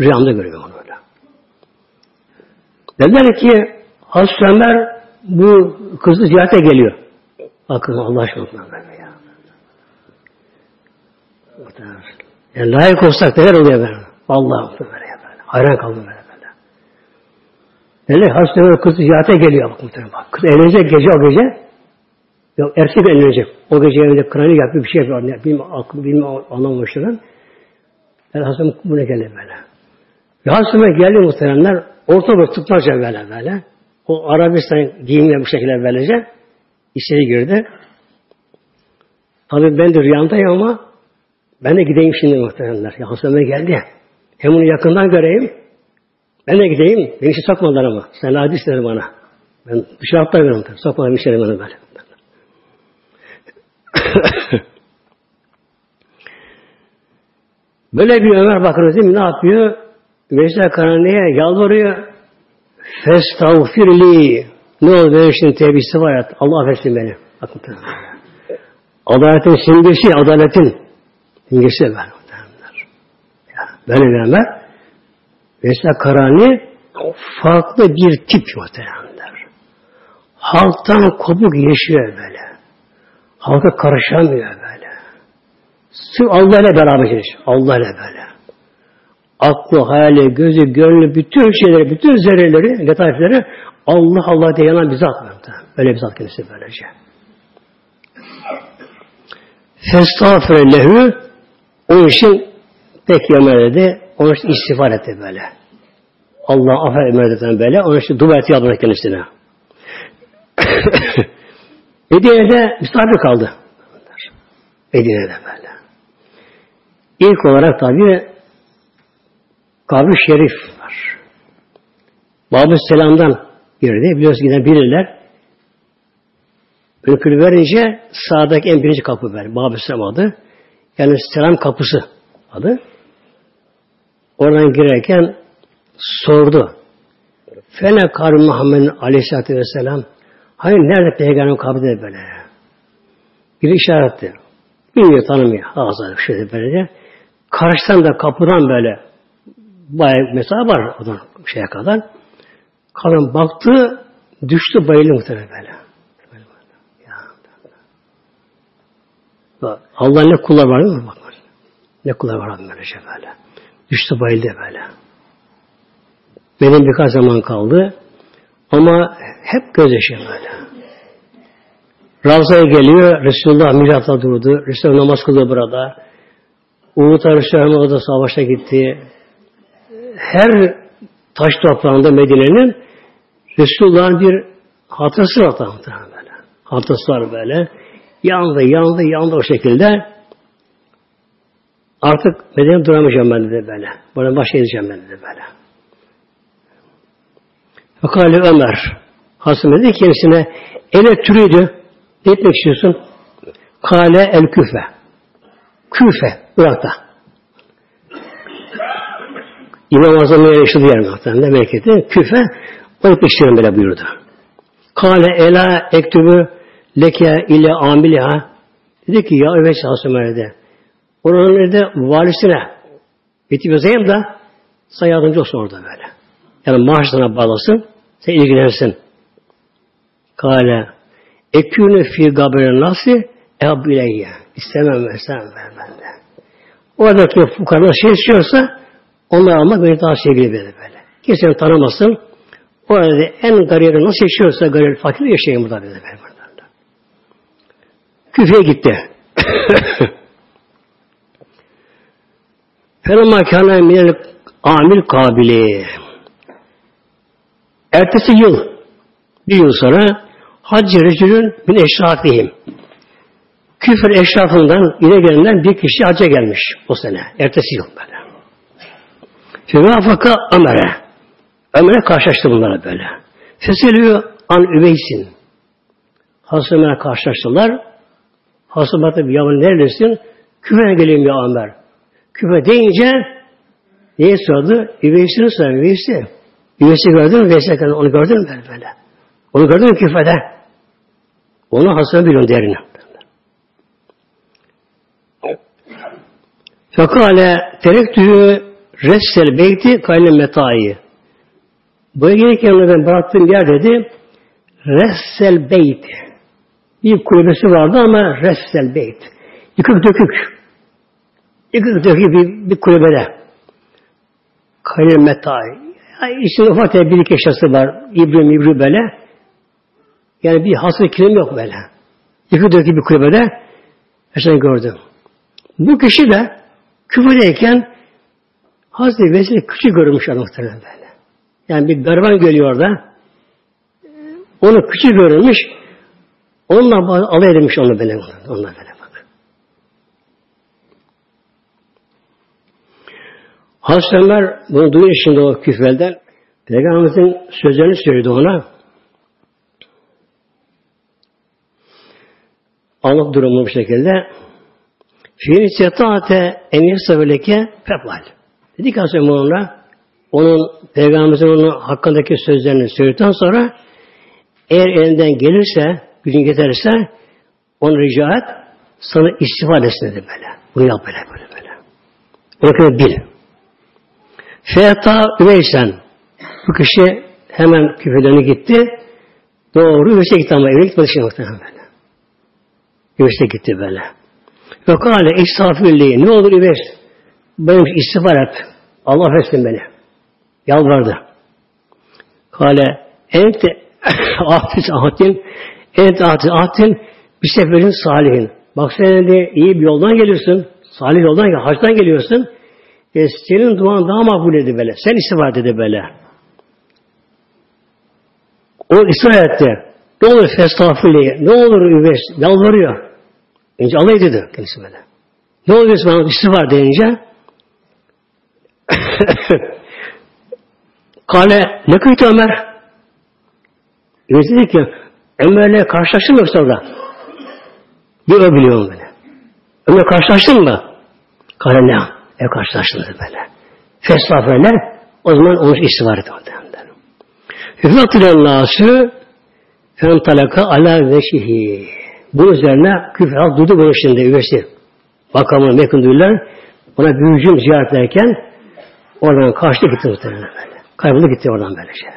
Rüyamda görüyorum onu öyle. Dediler ki Hazreti Ömer bu kızı ziyarete geliyor. Bakın Allah aşkına böyle ya. Yani layık olsak neler oluyor böyle. Allah böyle ya böyle. Hayran kaldım böyle. Öyle Hazreti Ömer kızı ziyarete geliyor bak muhtemelen. Kız evlenecek gece o gece. Yok erkek evlenecek. O gece evinde kranı yapıyor bir şey yapıyor. Bilmem aklı bilmem anlamamışlar. Yani Hazreti Ömer buna geldi böyle. Ve Ömer geldi muhteremler ortalık tıklarca böyle böyle. O Arabistan giyimle bu şekilde böylece içeri girdi. Tabi ben de rüyamdayım ama ben de gideyim şimdi muhteremler. Ya Ömer geldi. Hem onu yakından göreyim ben de gideyim. Beni işe sokmadılar ama. Sen hadis dedi bana. Ben dışarı atlamıyorum. Sokmadım işleri bana böyle. Böyle bir Ömer bakıyoruz değil mi? Ne yapıyor? Veysel Karani'ye yalvarıyor. Festağfirli. Ne oldu benim şimdi tevbisi var. Allah affetsin beni. Bakın. Adaletin simgesi, adaletin simgesi ben. Böyle bir Ömer Mesela Karani farklı bir tip muhtemelenler. Halktan kopuk yaşıyor böyle. Halka karışamıyor böyle. Sırf Allah ile beraber yaşıyor. Allah ile böyle. Aklı, hayali, gözü, gönlü, bütün şeyleri, bütün zerreleri, letaifleri Allah Allah diye yanan bir zat. Böyle bir zat kendisi böylece. Festağfirellehu o işin pek yemeledi. Onun için istiğfar etti böyle. Allah affet Ömer'den böyle. Onun için dua etti Allah kendisine. Medine'de misafir kaldı. Medine'de böyle. İlk olarak tabi kabri şerif var. Babı Selam'dan girdi. Biliyorsunuz giden bilirler. Öykülü verince sağdaki en birinci kapı ver. Babı Selam adı. Yani selam kapısı adı. Oradan girerken sordu. Fene kar Muhammed Aleyhisselatü Vesselam Hayır nerede peygamberin kabri de böyle. Bir işaretti. Bilmiyor tanımıyor. Ağzı şey böyle. Karşıdan da kapıdan böyle bayağı mesela var oradan şeye kadar. Kadın baktı düştü bayıldı muhtemelen böyle. Allah ne kullar var mı? Bak, ne kullar var böyle şey. Düştü bayıldı böyle. Benim birkaç zaman kaldı. Ama hep gözyaşı böyle. Ravza'ya geliyor. Resulullah mihrapta durdu. Resulullah namaz kıldı burada. Uhud'a Resulullah orada savaşta gitti. Her taş toprağında Medine'nin Resulullah'ın bir hatırası var böyle. Hatırası var böyle. Yandı, yandı, yandı o şekilde. Artık Medine duramayacağım ben dedi böyle. Bana başa edeceğim ben dedi böyle. Fakale Ömer. Hasım dedi kendisine ele türüydü. Ne etmek istiyorsun? Kale el küfe. Küfe. Irak'ta. İmam Azam'ın yaşadığı yer muhtemelen memleketi. Küfe. O etmek istiyorum böyle buyurdu. Kale ela ektübü leke ile amiliha. Dedi ki ya evet Hasım Ömer'de. Oranın nerede valisine etip yazayım da sana yardımcı olsun orada böyle. Yani maaşlarına bağlasın. Sen ilgilenirsin. Kale ekûnü fi gabri nasi ehab ileyye. İstemem mesela ben de. Oradaki fukara şey istiyorsa onları almak beni daha sevgili böyle böyle. Kimse tanımasın. Orada en gariyeri nasıl yaşıyorsa gariyer fakir yaşayayım burada böyle böyle. Küfeye gitti. Fena kâne minel amil kabili. Ertesi yıl, bir yıl sonra Hacı Recülün bin eşrafihim. Küfür eşrafından yine gelenden bir kişi hacca gelmiş o sene. Ertesi yıl böyle. Fevafaka Ömer'e. Ömer'e karşılaştı bunlara böyle. Feseliyor an üveysin. Hazreti Ömer'e karşılaştılar. Hazreti Ömer tabi yavrum neredesin? Küfe'ne geleyim ya Ömer. Küfe deyince neye sordu? Üveysini sordu. Üveysi. Üveysi gördün mü? Üveysi onu gördün mü böyle? Onu gördün mü küfede? Onu Hasan biliyor derini. Fekale terektühü ressel beyti kayne metayı. Buraya gelirken ben bıraktığım yer dedi ressel beyt. Bir kulübesi vardı ama ressel beyt. Yıkık dökük. Yıkık dökük bir, bir kulübede. Kayne metayı. Yani işte ufak bir iki var. İbri mibri böyle. Yani bir hasıl kilim yok böyle. Yıkı dökü bir kulübede yaşını gördüm. Bu kişi de küfürdeyken Hazreti Vesile küçük görmüş muhtemelen böyle. Yani bir gariban geliyor da onu küçük görmüş onunla alay edilmiş onu böyle. Onunla böyle bak. Hazreti Ömer bunu duyuyor şimdi o küfelden. Peygamberimizin sözlerini söyledi ona. Anlat durumu bu şekilde. Fiil setaate en yasavleke fefal. Dedi ki Hazreti ona onun Peygamberimizin onun hakkındaki sözlerini söyledikten sonra eğer elinden gelirse, gücün getirirse onu rica et, sana istifade etsin dedi böyle. Bunu yap böyle böyle böyle. Bunu bil. Feta Ümeysen bu kişi hemen küfürlerine gitti. Doğru Üveys'e gitti ama evine gitmedi şimdi muhtemelen böyle. Üveys'e gitti böyle. Ve kâle estağfirullah ne olur Üveys benim istiğfar et. Allah affetsin beni. Yalvardı. Kale ente ahtis ahdin ente ahtis ahdin bir seferin salihin. Bak sen de iyi bir yoldan geliyorsun. Salih yoldan hacdan geliyorsun. E, senin duan daha makbul dedi böyle. Sen istiğfar dedi böyle. O ısrar etti. Ne olur festafili, ne olur üves, yalvarıyor. Önce alay dedi kendisi böyle. Ne bana üstü var deyince Kale ne kıytı Ömer? Üves dedi ki Ömer'le karşılaştın mı yoksa orada? Bir o biliyorum böyle. Ömer karşılaştın mı? Kale ne? E karşılaştın böyle. Festafirler o zaman onun işi var orada. Hüfnatul nâsü fen talaka ala veşihi. Bu üzerine küfür halk duydu bunu şimdi üvesi. Bakamını mekun duydular. Ona büyücüm ziyaret ederken oradan kaçtı gitti muhtemelen böyle. Kayboldu gitti oradan böyle şey.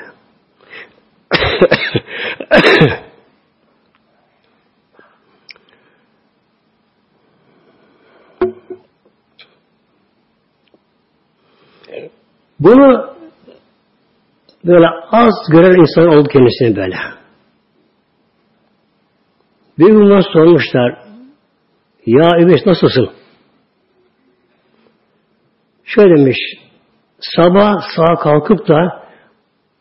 Bunu böyle az gören insan oldu kendisini böyle. Bir gün sormuşlar, ya İblis nasılsın? Şöyle demiş, sabah sağa kalkıp da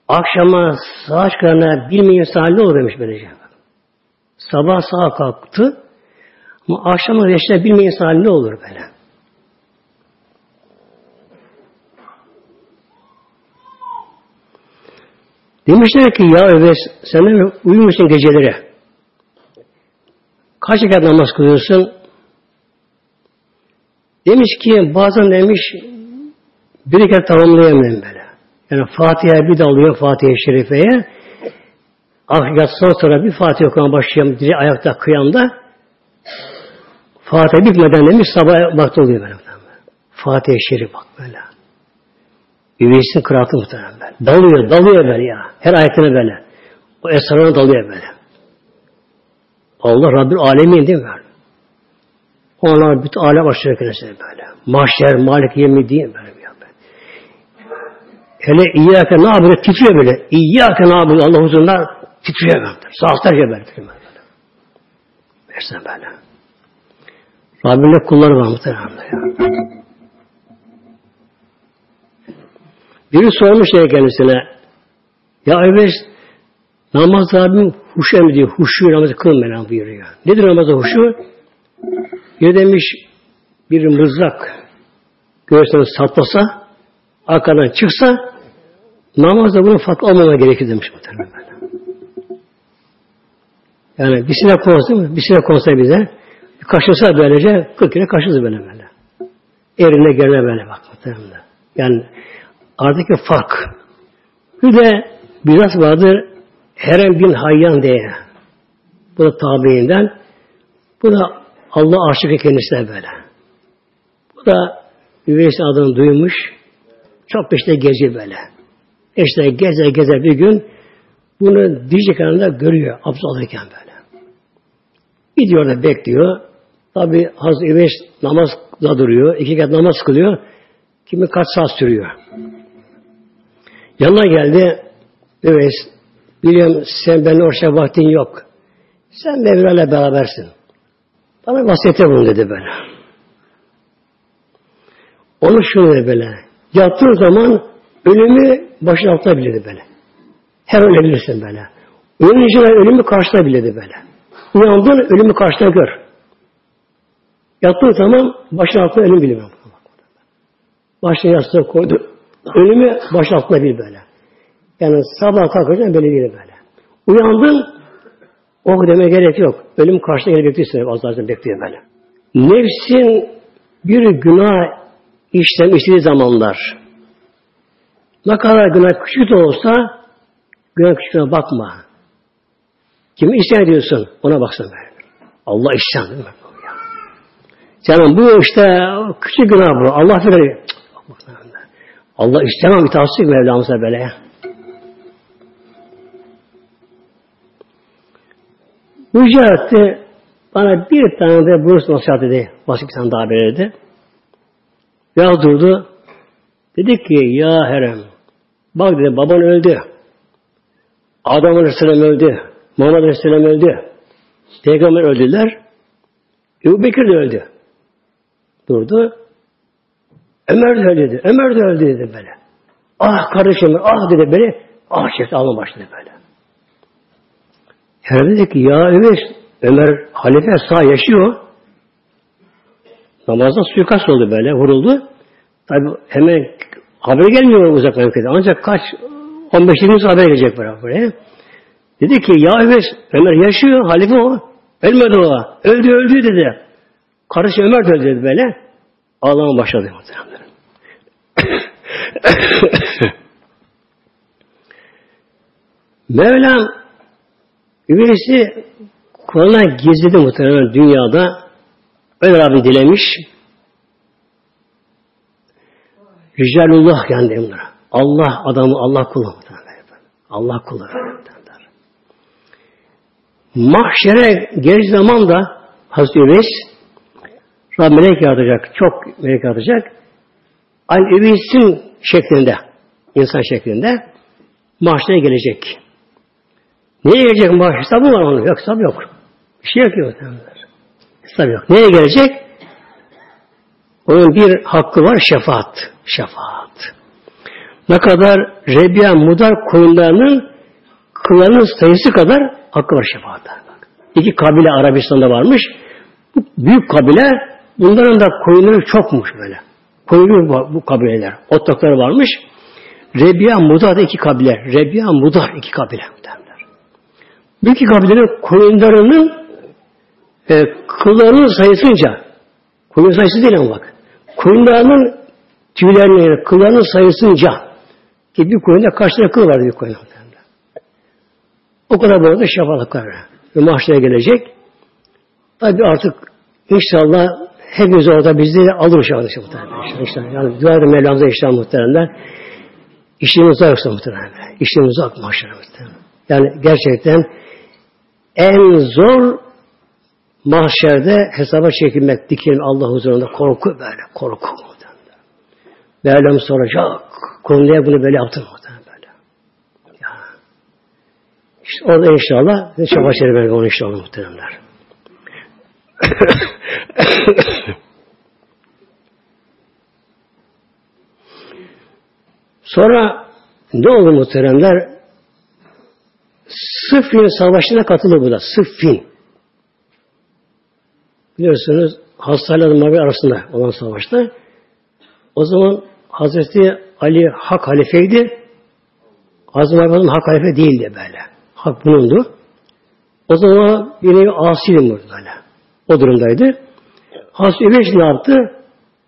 akşama sağa çıkarına bilmeyen ne olur demiş böylece. Sabah sağa kalktı ama akşama reçine bilmeyen insan ne olur böyle. Demişler ki ya Öves sen uyumuyorsun geceleri. Kaç rekat namaz kılıyorsun? Demiş ki bazen demiş bir rekat tamamlayamıyorum böyle. Yani Fatiha'ya bir dalıyor Fatiha-i Şerife'ye. Yatsan sonra bir Fatiha okumaya başlayalım diye ayakta kıyamda Fatiha bitmeden demiş sabah vakti oluyor böyle. Fatiha-i Şerif bak böyle. Üveysin kıraatı muhtemelen böyle. Dalıyor, dalıyor böyle ya. Her ayetine böyle. O esrarına dalıyor böyle. Allah Rabbül Alemin değil mi? Onlar bütün alem başlıyor kendisine böyle. Mahşer, Malik, Yemi diye böyle. Hele İyyâke nâbudu titriyor böyle. İyyâke nâbudu Allah huzurunda titriyor böyle. Saatlerce böyle. Versen böyle. Rabbinin kulları var muhtemelen ya. Biri sormuş ya kendisine ya Ömer namaz Rabbim huşu emri Huşu namazı kılın bana buyuruyor. Nedir namazda huşu? Bir demiş bir mızrak göğsüne saplasa arkadan çıksa namazda bunun farklı olmama gerekir demiş muhtemelen. Yani bir silah konsa? Bir silah konsa bize kaşısa böylece 40 kere kaşırız böyle böyle. Erine gelene böyle bak muhtemelen. Yani aradaki fark. Bir de biraz vardır Herem bin Hayyan diye. Bu da tabiinden. Bu da Allah aşık kendisine böyle. Bu da Üveys adını duymuş. Çok peşte geziyor böyle. İşte gezer gezer bir gün bunu Dicle kenarında görüyor alırken böyle. Gidiyor da bekliyor. Tabi Hazreti Üveys namazda duruyor. iki kez namaz kılıyor. Kimi kaç saat sürüyor. Yanına geldi. Evet, biliyorum sen benimle oraya vaktin yok. Sen Mevla'yla berabersin. Bana vasiyete bulun dedi böyle. Onu şunu dedi böyle. Yattığı zaman ölümü başın altına bilirdi böyle. Her ölebilirsin böyle. Ölünce ölümü karşıda bilirdi böyle. Uyandın ölümü karşıda gör. Yattığı zaman başın altına ölüm bilir. Başını yastığa koydu. Ölümü baş altına bir böyle. Yani sabah kalkacaksın böyle değil böyle. Uyandın o deme gerek yok. Ölüm karşına gelip bekliyorsun. Az bekliyor böyle. Nefsin bir günah işlem istediği zamanlar ne kadar günah küçük de olsa günah küçüğüne bakma. Kimi isyan ediyorsun? Ona baksana böyle. Allah mi? Canım bu işte küçük günah bu. Allah verir. Allah istemem itaatsız Mevlamıza böyle. Ziyarette bana bir tane de burası nasihat dedi. Basit bir tane daha verirdi. Biraz durdu. Dedi ki ya Herem bak dedi baban öldü. Adam Aleyhisselam öldü. Muhammed Aleyhisselam öldü. Peygamber öldüler. Ebu Bekir de öldü. Durdu. Ömer de öyle. Ömer de öyle dedi böyle. Ah kardeşim, ah dedi böyle. Ah çekti alma başladı böyle. Herhalde dedi ki ya Ömer, Ömer halife sağ yaşıyor. Namazda suikast oldu böyle, vuruldu. Tabi hemen haber gelmiyor uzaktan ülkede. Ancak kaç 15 gün sonra haber gelecek buraya. Dedi ki ya Ömer, Ömer yaşıyor, halife o. Ölmedi o. Öldü öldü dedi. Karısı Ömer de öldü dedi böyle. Ağlama başladı muhtemelen. Mevlam üveysi Kur'an'a gizledi muhtemelen dünyada. Öyle Rabbim dilemiş. Ricalullah yani bunlara. Allah adamı, Allah kulu. Allah kulu. Mahşere geliş zaman da Hazreti Üveys Rab melek yaratacak. Çok melek yaratacak. Aynı Üveys'in şeklinde insan şeklinde mahşere gelecek. Neye gelecek mahşer? Hesabı var onun. Yok hesabı yok. Bir şey yok ki. Hesabı yok. Neye gelecek? Onun bir hakkı var şefaat. Şefaat. Ne kadar Rebiya Mudar koyunlarının kıllarının sayısı kadar hakkı var şefaatte. İki kabile Arabistan'da varmış. Büyük kabile bunların da koyunları çokmuş böyle. Koyunu bu, kabileler. Otlakları varmış. Rebiya Mudar iki kabile. Rebiya Mudar iki kabile. Derler. Bu iki kabilenin koyunlarının e, kıllarının sayısınca koyun sayısı değil ama bak. Koyunlarının tüylerinin, kıllarının sayısınca ki bir koyunda kaç tane kıl var bir koyunda. O kadar şefaatlik var. Ve mahşere gelecek. Tabi artık inşallah hepimiz orada bizi alır inşallah. İnşallah. Yani dua edin Mevlamıza inşallah muhteremler. İşimiz uzak yoksa muhteremler. İşimiz uzak mahşere muhteremler. Yani gerçekten en zor mahşerde hesaba çekilmek, dikilim Allah huzurunda korku böyle, korku muhtemelen. Mevlam soracak, konuya bunu böyle yaptın muhtemelen böyle. Ya. İşte orada inşallah, çaba çevirmek onu inşallah muhteremler. Sonra ne oldu muhteremler? Sıffin savaşına katıldı bu da. Sıffin. Biliyorsunuz hastalarla Mavi arasında olan savaşta o zaman Hazreti Ali hak halifeydi. Hazreti Muhammed hak halife değildi böyle. Hak bulundu. O zaman nevi asiydi böyle. O durumdaydı. Hazreti Üveys ne yaptı?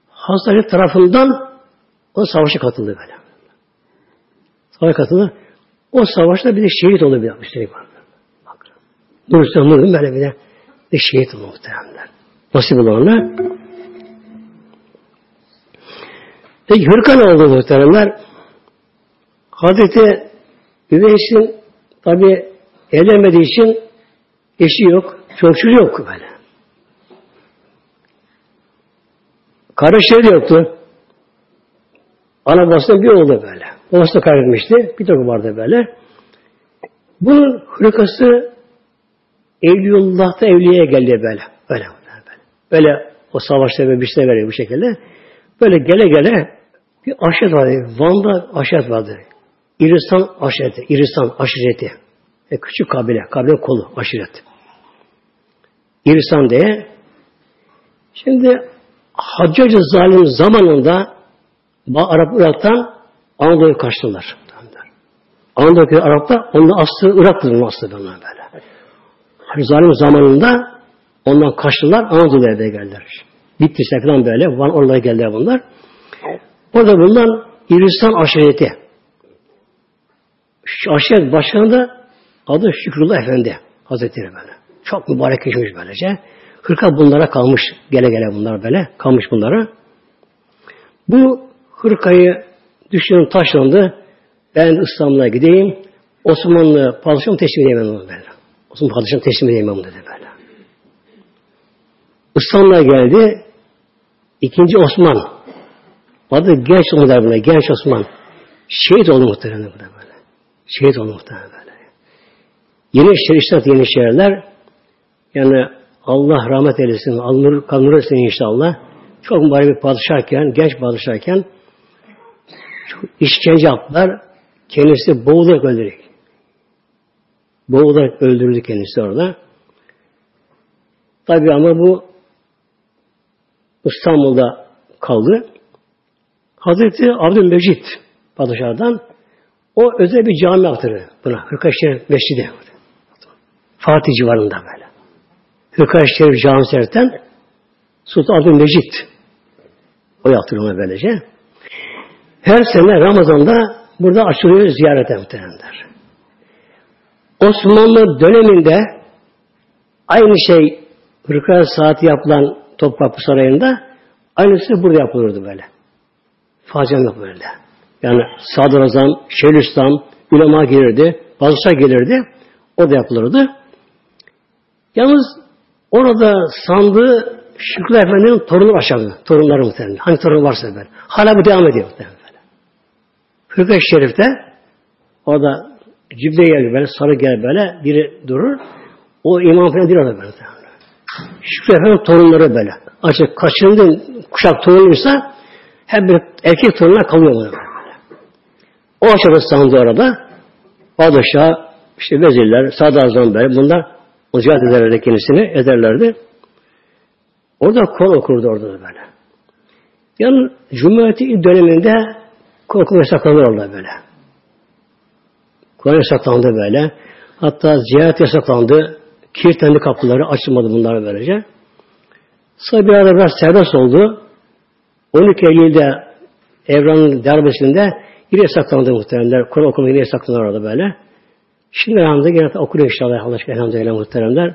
Hazreti tarafından o savaşa katıldı böyle. Savaşa katıldı. O savaşta bir de şehit oldu bir üstelik var. Bak. Nursanlı'nın böyle bir de, bir şehit oldu muhteremler. Nasip olanlar. Peki hırka ne oldu muhteremler? Hazreti Üveys'in tabi evlenmediği için eşi yok, çocuğu yok böyle. Kardeşleri de yoktu. Ana babasında bir oğlu böyle. Babası da kaybetmişti. Bir tek vardı böyle. Bunun hırkası Evliyullah'ta evliye geldi böyle. Böyle. Böyle, böyle o savaşta ve bir şey veriyor bu şekilde. Böyle gele gele bir aşiret vardı. Van'da aşiret vardı. İristan aşireti. İristan aşireti. E, küçük kabile. Kabile kolu aşiret. İristan diye. Şimdi Haccacı zalim zamanında Arap Irak'tan Anadolu'ya kaçtılar. Anadolu'daki Araplar onun aslı Irak'tır aslı böyle. Hani zalim zamanında ondan kaçtılar Anadolu'ya da geldiler. Bitlis'e falan böyle. Van oralara geldiler bunlar. Orada bulunan İristan aşireti. Şu aşiret başkanı da adı Şükrullah Efendi Hazretleri böyle. Çok mübarek geçmiş böylece. Hırka bunlara kalmış. Gele gele bunlar böyle. Kalmış bunlara. Bu hırkayı düşünün taşlandı. Ben İstanbul'a gideyim. Osmanlı padişahımı teslim edeyim onu böyle. Osmanlı padişahımı teslim edeyim onu dedi böyle. İstanbul'a geldi. İkinci Osman. Adı genç Osman buna. Genç Osman. Şehit oldu muhtemelen burada böyle. Şehit oldu muhtemelen böyle. Yeni şehirler, yeni şehirler. Yani Allah rahmet eylesin. Alnur, kalnur etsin inşallah. Çok mübarek bir padişahken, genç padişahken çok işkence yaptılar. Kendisi boğularak öldürecek. Boğularak öldürüldü kendisi orada. Tabi ama bu İstanbul'da kaldı. Hazreti Abdülmecid Padişah'dan o özel bir cami yaptırdı buna. Hırkaşehir Mescidi. Fatih civarında böyle. Hırkaşehir Cami Sert'ten Sultan Abdülmecid o yaptırdı ona böylece. Her sene Ramazan'da burada açılıyor ziyarete muhtemelenler. Osmanlı döneminde aynı şey Hırka saati yapılan Topkapı Sarayı'nda aynısı burada yapılırdı böyle. Fazla yapılırdı. Yani Sadrazam, Şeyhülislam, ulema gelirdi, Bazışa gelirdi. O da yapılırdı. Yalnız orada sandığı Şükrü Efendi'nin torunu başladı. Torunları muhtemelen. Hangi torun varsa böyle. Hala bu devam ediyor muhtemelen. Hırka Şerif'te orada cibde geldi böyle, sarı gel böyle, biri durur. O imam falan değil orada böyle. Şükrü Efendi torunları böyle. Açık kaçırıldı kuşak torunuysa hep bir erkek torunlar kalıyor böyle. O aşağıda sandı orada. Padişah, işte vezirler, sadrazam böyle bunlar o ziyaret ederlerdi kendisini, ederlerdi. Orada Kur'an okurdu orada da böyle. Yani Cumhuriyeti döneminde korku yasaklanır orada böyle. Kur'an yasaklandı böyle. Hatta ziyaret yasaklandı. Kilitlendi kapıları, açılmadı bunlar böylece. Sonra bir arada biraz serbest oldu. 12 Eylül'de Evran'ın darbesinde yine yasaklandı muhteremler. Kur'an okuma yine yasaklandı orada böyle. Şimdi elhamdülillah gene okunuyor inşallah Allah aşkına elhamdülillah muhteremler.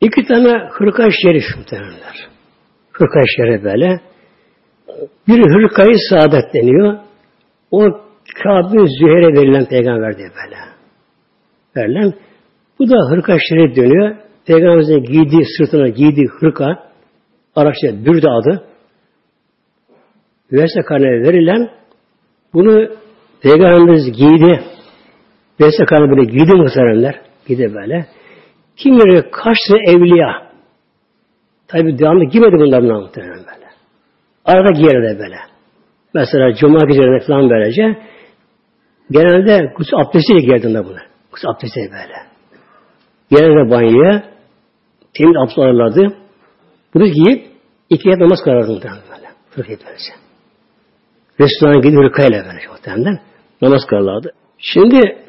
İki tane hırka şerif muhteremler. Hırka şerif böyle. Bir hırkayı saadet deniyor. O Kabe Züheyre verilen peygamber diye böyle. Verilen. Bu da hırka şerif dönüyor. Peygamberimizin giydiği, sırtına giydiği hırka, Arapça bürde adı. Üveyse karnına verilen, bunu Peygamberimiz giydi. Üveyse karnına böyle giydi muhteremler. Giydi böyle. Kim bilir kaç evliya. Tabi devamlı giymedi bunların muhterem böyle. Arada giyerler böyle. Mesela cuma gecelerinde falan böylece genelde kuts abdestiyle giyerdiğinde bunu. Kuts abdestiyle böyle. Genelde banyoya temiz abdest alırlardı. Bunu giyip iki yer namaz kılarlardı muhtemelen böyle. Fırkayet böylece. Restorana gidip hırkayla böyle muhtemelen namaz kılarlardı. Şimdi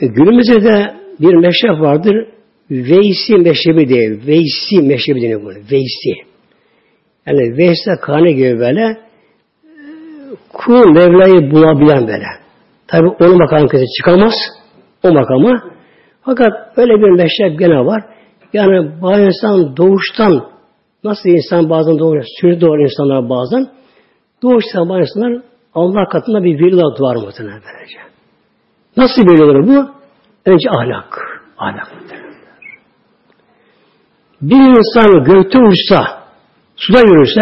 e, günümüzde de bir meşref vardır. Veysi meşrebi diye. Veysi meşrebi deniyor bunu. Veysi. Yani Veysi kane gibi böyle kul Mevla'yı bulabilen böyle. Tabi onun makamı kimse çıkamaz. O makamı. Fakat öyle bir meşrep gene var. Yani bazı insan doğuştan nasıl insan bazen doğuyor, sürü doğru insanlar bazen doğuştan bazı insanlar Allah katında bir veli var muhtemelen böylece. Nasıl olur bu? Önce ahlak. Ahlak Bir insan gökte uçsa, suda yürürse,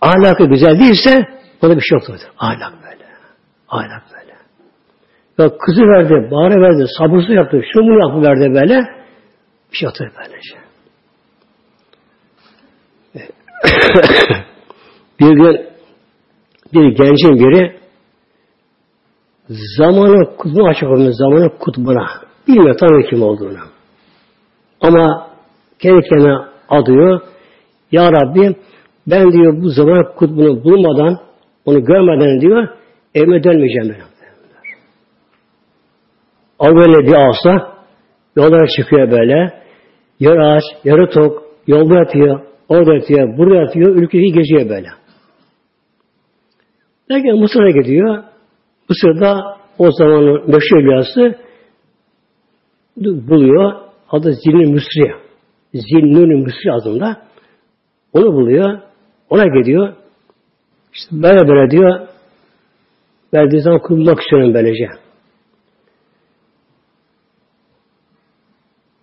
ahlakı güzel değilse, ona bir şey yoktur. Ahlak böyle. Ahlak böyle. Ya kızı verdi, bağırı verdi, sabırsız yaptı, şunu yapı verdi böyle, bir şey yoktur böylece. bir gün bir gencin biri zamanı kutbuna açık olmuş, zamanı kutbuna. Bilmiyor tabii kim olduğunu. Ama kendi kendine adıyor. Ya Rabbi ben diyor bu zaman kutbunu bulmadan, onu görmeden diyor, evime dönmeyeceğim ben. Al böyle bir alsa, yollara çıkıyor böyle, yarı ağaç, yarı tok, yolda yatıyor, orada yatıyor, burada yatıyor, ülkeyi geziyor böyle. Derken Mısır'a gidiyor. Mısır'da o zamanın meşhur evliyası buluyor. Adı Zinnun Müsri. Zinnun Müsri adında. Onu buluyor. Ona gidiyor. İşte böyle böyle diyor. Verdiği zaman kurulmak istiyorum böylece.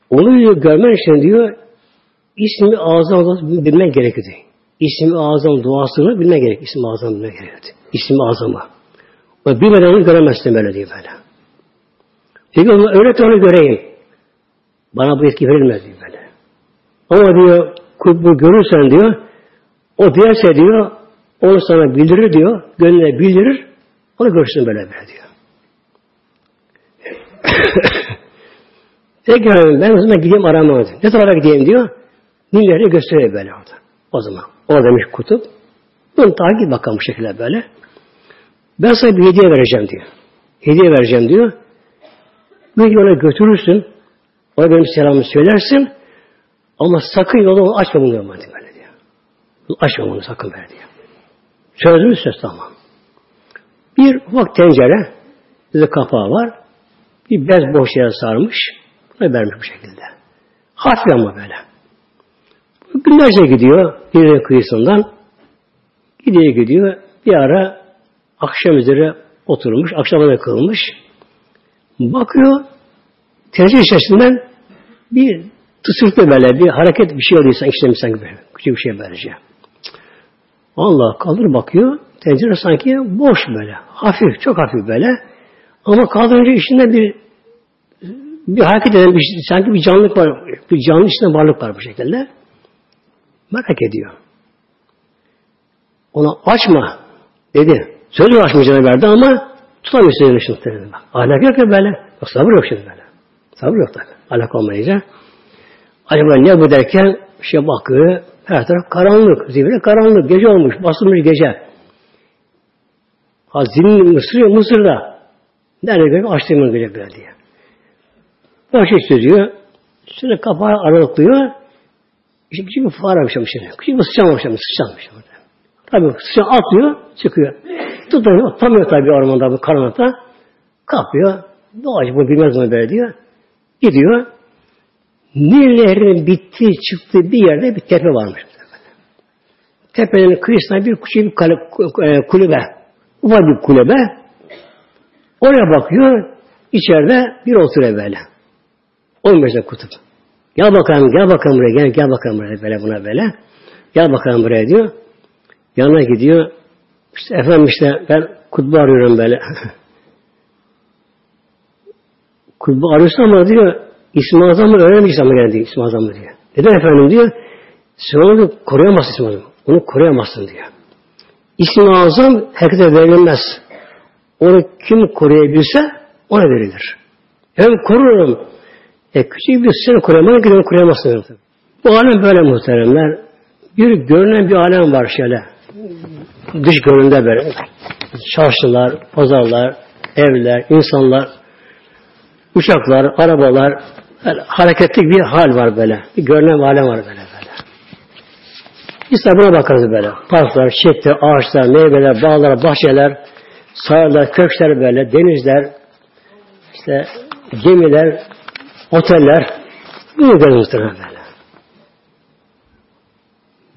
Onu diyor, görmen için diyor ismi azam bilmen gerekiyor. İsmi azam duasını bilmen gerek. İsmi azam bilmen gerekiyor. İsmi azama. O bilmeden onu göremezsin böyle diyor böyle. Peki onu öğret onu göreyim. Bana bu yetki verilmez diyor böyle. Ama diyor kutbu görürsen diyor o diyorsa diyor onu sana bildirir diyor. Gönlüne bildirir. Onu görsün böyle böyle diyor. Tekrar ben o zaman gideyim aramaya. Ne tarafa gideyim diyor. Nilleri gösteriyor böyle orada. O zaman. O demiş kutup. Bunu takip bakalım bu şekilde böyle. Ben sana bir hediye vereceğim diyor. Hediye vereceğim diyor. Bu hediye ona götürürsün. Ona benim selamımı söylersin. Ama sakın yolu açma bunu diyor. Diyor. Açma bunu sakın böyle diyor. Söz söz tamam. Bir ufak tencere. Bir de kapağı var. Bir bez boş yere sarmış. Bunu vermiş bu şekilde. Hafif ama böyle. Günlerce gidiyor. Bir kıyısından. Gidiyor gidiyor. Bir ara akşam üzere oturmuş. Akşama da kılmış. Bakıyor. Tencere içerisinden bir tısırtı böyle bir hareket bir şey oluyor sanki işte sanki böyle. Küçük bir şey böylece. Allah kaldır bakıyor. Tencere sanki boş böyle. Hafif, çok hafif böyle. Ama kaldırınca içinde bir bir hareket eden bir, sanki bir canlılık var. Bir canlı içinde varlık var bu şekilde. Merak ediyor. Ona açma dedi. Söz açmayacağını verdi ama tutamıyor sözünü şimdi. Ahlak yok ya böyle. Bak sabır yok şimdi böyle. Sabır yok tabi. Ahlak olmayınca. Acaba ne bu derken şey bakıyor. Her taraf karanlık. Zibire karanlık. Gece olmuş. Basılmış gece. Ha zilin Mısır, Mısır'da. Nerede görüyor? Açtığımız bile böyle diye. Başı çözüyor. Şöyle kapağı aralıklıyor. İşte küçük bir fare başlamış. Küçük bir sıçan başlamış. Sıçan başlamış. Tabi sıçan atlıyor, çıkıyor. Tutamıyor, tutamıyor tabi ormanda bu karanlıkta. Kapıyor. Doğacı bunu bilmez bunu böyle diyor. Gidiyor. Nil bittiği, çıktığı bir yerde bir tepe varmış. Tepenin kıyısına bir küçük bir kale, e, kulübe. Ufak bir kulübe. Oraya bakıyor. İçeride bir oturuyor böyle. 15 kutup. Gel bakalım, gel bakalım buraya, gel, gel bakalım buraya böyle buna böyle. Gel bakalım buraya diyor. Yanına gidiyor. İşte efendim işte ben kutbu arıyorum böyle. kutbu arıyorsun ama diyor İsmi Azam'ı öğrenemeyeceksin ama geldi İsmi Azam'ı diyor. Neden efendim diyor. Sen onu koruyamazsın İsmi Azam'ı. Onu koruyamazsın diyor. İsmi Azam herkese verilmez. Onu kim koruyabilse ona verilir. Hem korurum. E küçük bir seni koruyamayın ki onu koruyamazsın. Bu alem böyle muhteremler. Bir görünen bir alem var şöyle. Dış göründe böyle. Çarşılar, pazarlar, evler, insanlar, uçaklar, arabalar, hareketli bir hal var böyle. Bir görünen alem var böyle böyle. De buna bakarız böyle. Parklar, çiçekler, ağaçlar, meyveler, bağlar, bahçeler, sahiller, köşkler böyle, denizler, işte gemiler, oteller, bunu görürüz böyle.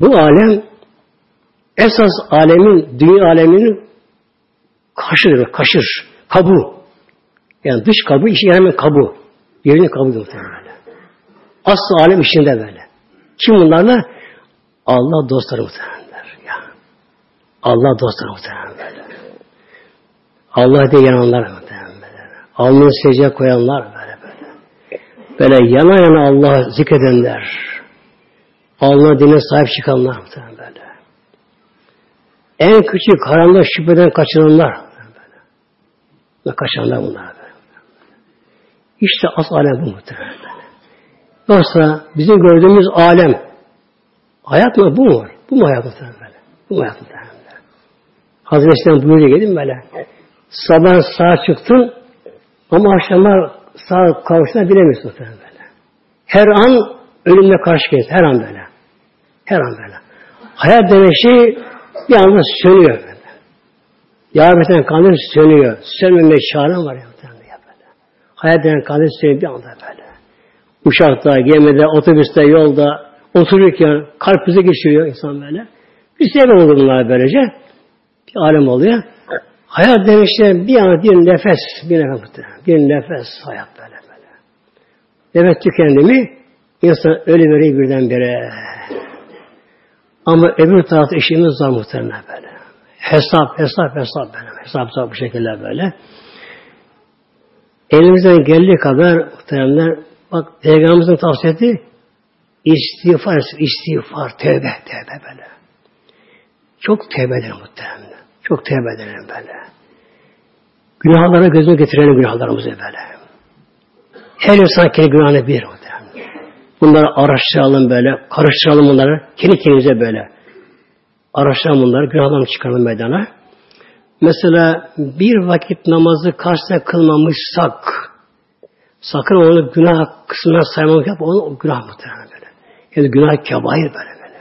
Bu alem esas alemin, dünya aleminin kaşıdır, kaşır, kabu. Yani dış kabu, işi hemen kabu. Yerini kabu muhtemelen. Aslı alem işinde böyle. Kim bunlarla? Allah dostları muhtemelenler. Ya. Allah dostları muhtemelen böyle. Allah diye yananlar muhtemelen böyle. Alnını secdeye koyanlar böyle böyle. Böyle yana yana Allah zikredenler. Allah dine sahip çıkanlar muhtemelen. En küçük haramda şüpheden kaçınanlar. Ve kaçanlar bunlar. İşte as alem bu muhtemelen. Yoksa bizim gördüğümüz alem hayat mı bu mu? Bu mu hayat muhtemelen? Bu mu hayat muhtemelen? Hazreti Aleyhisselam buyuruyor dedim böyle. Sabah sağa çıktın ama akşamlar sağ kavuşuna bilemiyorsun muhtemelen böyle. Her an ölümle karşı gelir. Her an böyle. Her an böyle. Hayat denen şey bir anda sönüyor böyle. Yarabeten kandil sönüyor. Sönmemeye çaren var ya. Hayat denen kandil sönüyor bir anda böyle. Uçakta, gemide, otobüste, yolda otururken kalp krizi geçiriyor insan böyle. Bir şey oldu bunlar böylece. Bir alem oluyor. Hayat demek işte bir an bir nefes, bir nefes, bir nefes hayat böyle böyle. Nefes tükendi mi insan ölü veriyor birdenbire. Ama öbür tarafta işimiz var muhtemelen böyle. Hesap, hesap, hesap böyle. Hesap, hesap bu şekilde böyle. Elimizden geldiği kadar muhtemelen bak Peygamberimizin tavsiye ettiği istiğfar, istiğfar, tövbe, tövbe böyle. Çok tövbe edelim muhtemelen. Çok tövbe edelim böyle. Günahlara gözüne getirelim günahlarımızı böyle. Her insan kendi günahını bilir. Bunları araştıralım böyle, karıştıralım bunları. Kendi kendimize böyle. Araştıralım bunları, günahlarını çıkaralım meydana. Mesela bir vakit namazı karşısına kılmamışsak, sakın onu günah kısmına saymamak yap, onu günah muhtemelen böyle. Yani günah kebair böyle böyle.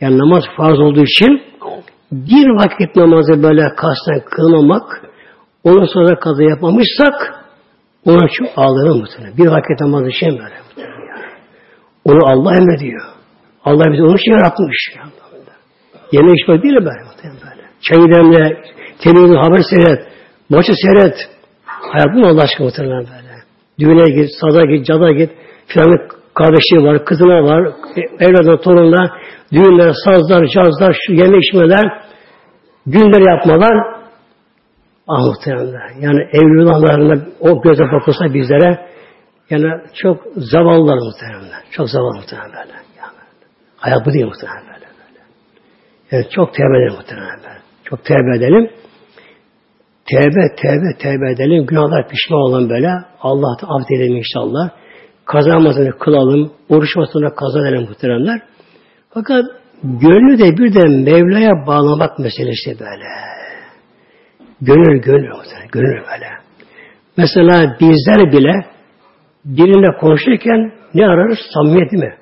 Yani namaz farz olduğu için bir vakit namazı böyle karşısına kılmamak, ondan sonra kaza yapmamışsak, ona çok ağlarım muhtemelen. Bir vakit namazı için böyle muhtemelen. Onu Allah emrediyor. Allah bizi onun için yaratmış. Yeme içmek değil böyle böyle. Çayı demle, televizyon haber seyret, maçı seyret. Hayat mı Allah aşkına muhtemelen böyle. Düğüne git, saza git, cada git. Filanın kardeşi var, kızına var, evladına, torununa, düğünler, sazlar, cazlar, şu yeme içmeler, günler yapmalar. Ah muhtemelen. Yani evlilanlarına o göze bakılsa bizlere yani çok zavallılar muhtemelen. Çok zavallı muhtemelen böyle. Hayat bu değil muhtemelen böyle. Yani çok tevbe edelim muhtemelen böyle. Çok tevbe edelim. Tevbe, tevbe, tevbe edelim. Günahlar pişman olan böyle. Allah'tan affedelim inşallah. Kazanmasını kılalım. Oruçmasını kazanelim muhteremler. Fakat gönlü de bir de Mevla'ya bağlamak meselesi böyle. Gönül, gönül. Gönül böyle. Mesela bizler bile birine konuşurken ne ararız? Samimiyet mi?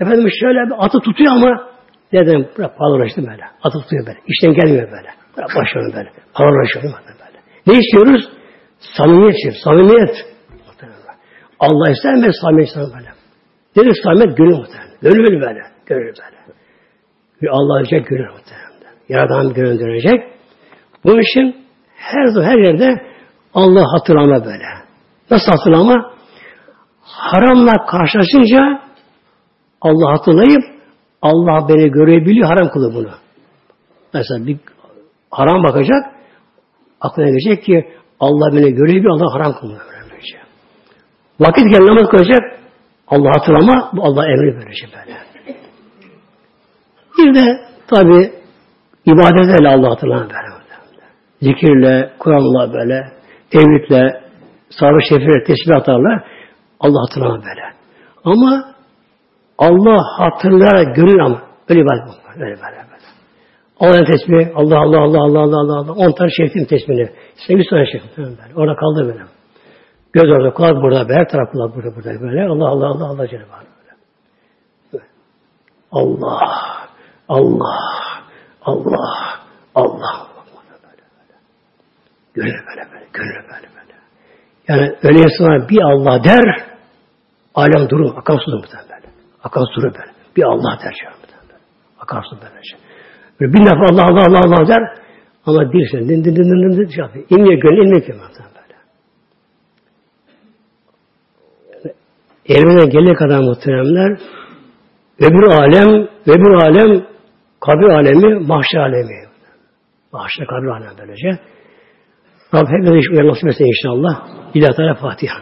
Efendim şöyle bir atı tutuyor ama neden? Pahalılaştı böyle. Atı tutuyor böyle. İşten gelmiyor böyle. Başlıyor böyle. Pahalılaşıyor böyle. Ne istiyoruz? Samimiyet istiyoruz. Samimiyet. Allah ister mi samimiyet ister böyle? Nedir samimiyet? Gönül muhtemelen. Gönül böyle. Gönül böyle. Ve Allah için gönül muhtemelen. Yaradan gönül dönecek. Bunun için her zaman her yerde Allah hatırlama böyle. Nasıl hatırlama? Haramla karşılaşınca Allah hatırlayıp Allah beni görebiliyor, haram kılıyor bunu. Mesela bir haram bakacak, aklına gelecek ki Allah beni görebiliyor, Allah haram kılıyor. Vakit gel namaz kılacak, Allah hatırlama, bu Allah emri böylece böyle. Bir de tabi ibadetlerle Allah hatırlama böyle. Zikirle, Kur'an'la böyle, tevhidle, sarı şefiret, tesbihatlarla Allah hatırlama böyle. Ama Allah hatırlayarak görür ama öyle ibadet bu. Öyle böyle böyle. Allah'ın tesbih, Allah Allah Allah Allah Allah Allah Allah. On tane çektim tesbihini. Bir tane çektim. Böyle. Orada kaldı böyle. Göz orada, kulak burada, her taraf kulak burada, burada böyle. Allah Allah Allah Allah Cenab-ı Hak böyle. Allah, Allah, Allah, Allah. Gönül böyle böyle, gönül böyle böyle. Yani öyle insanlar bir Allah der, alem durur, akan su durur böyle. Akan su durur böyle. Bir Allah der şey böyle. Akan su böyle şey. Böyle bir defa Allah Allah Allah Allah der, ama bir şey, din din din din din şey yapıyor. İnmiyor gönül, inmiyor ki böyle. Yani, evine gelene kadar muhteremler, öbür alem, öbür alem, kabir alemi, mahşer alemi. Mahşer kabir alemi böylece. Rabbim hepimize iş uyanması inşallah. İlahi Teala Fatiha.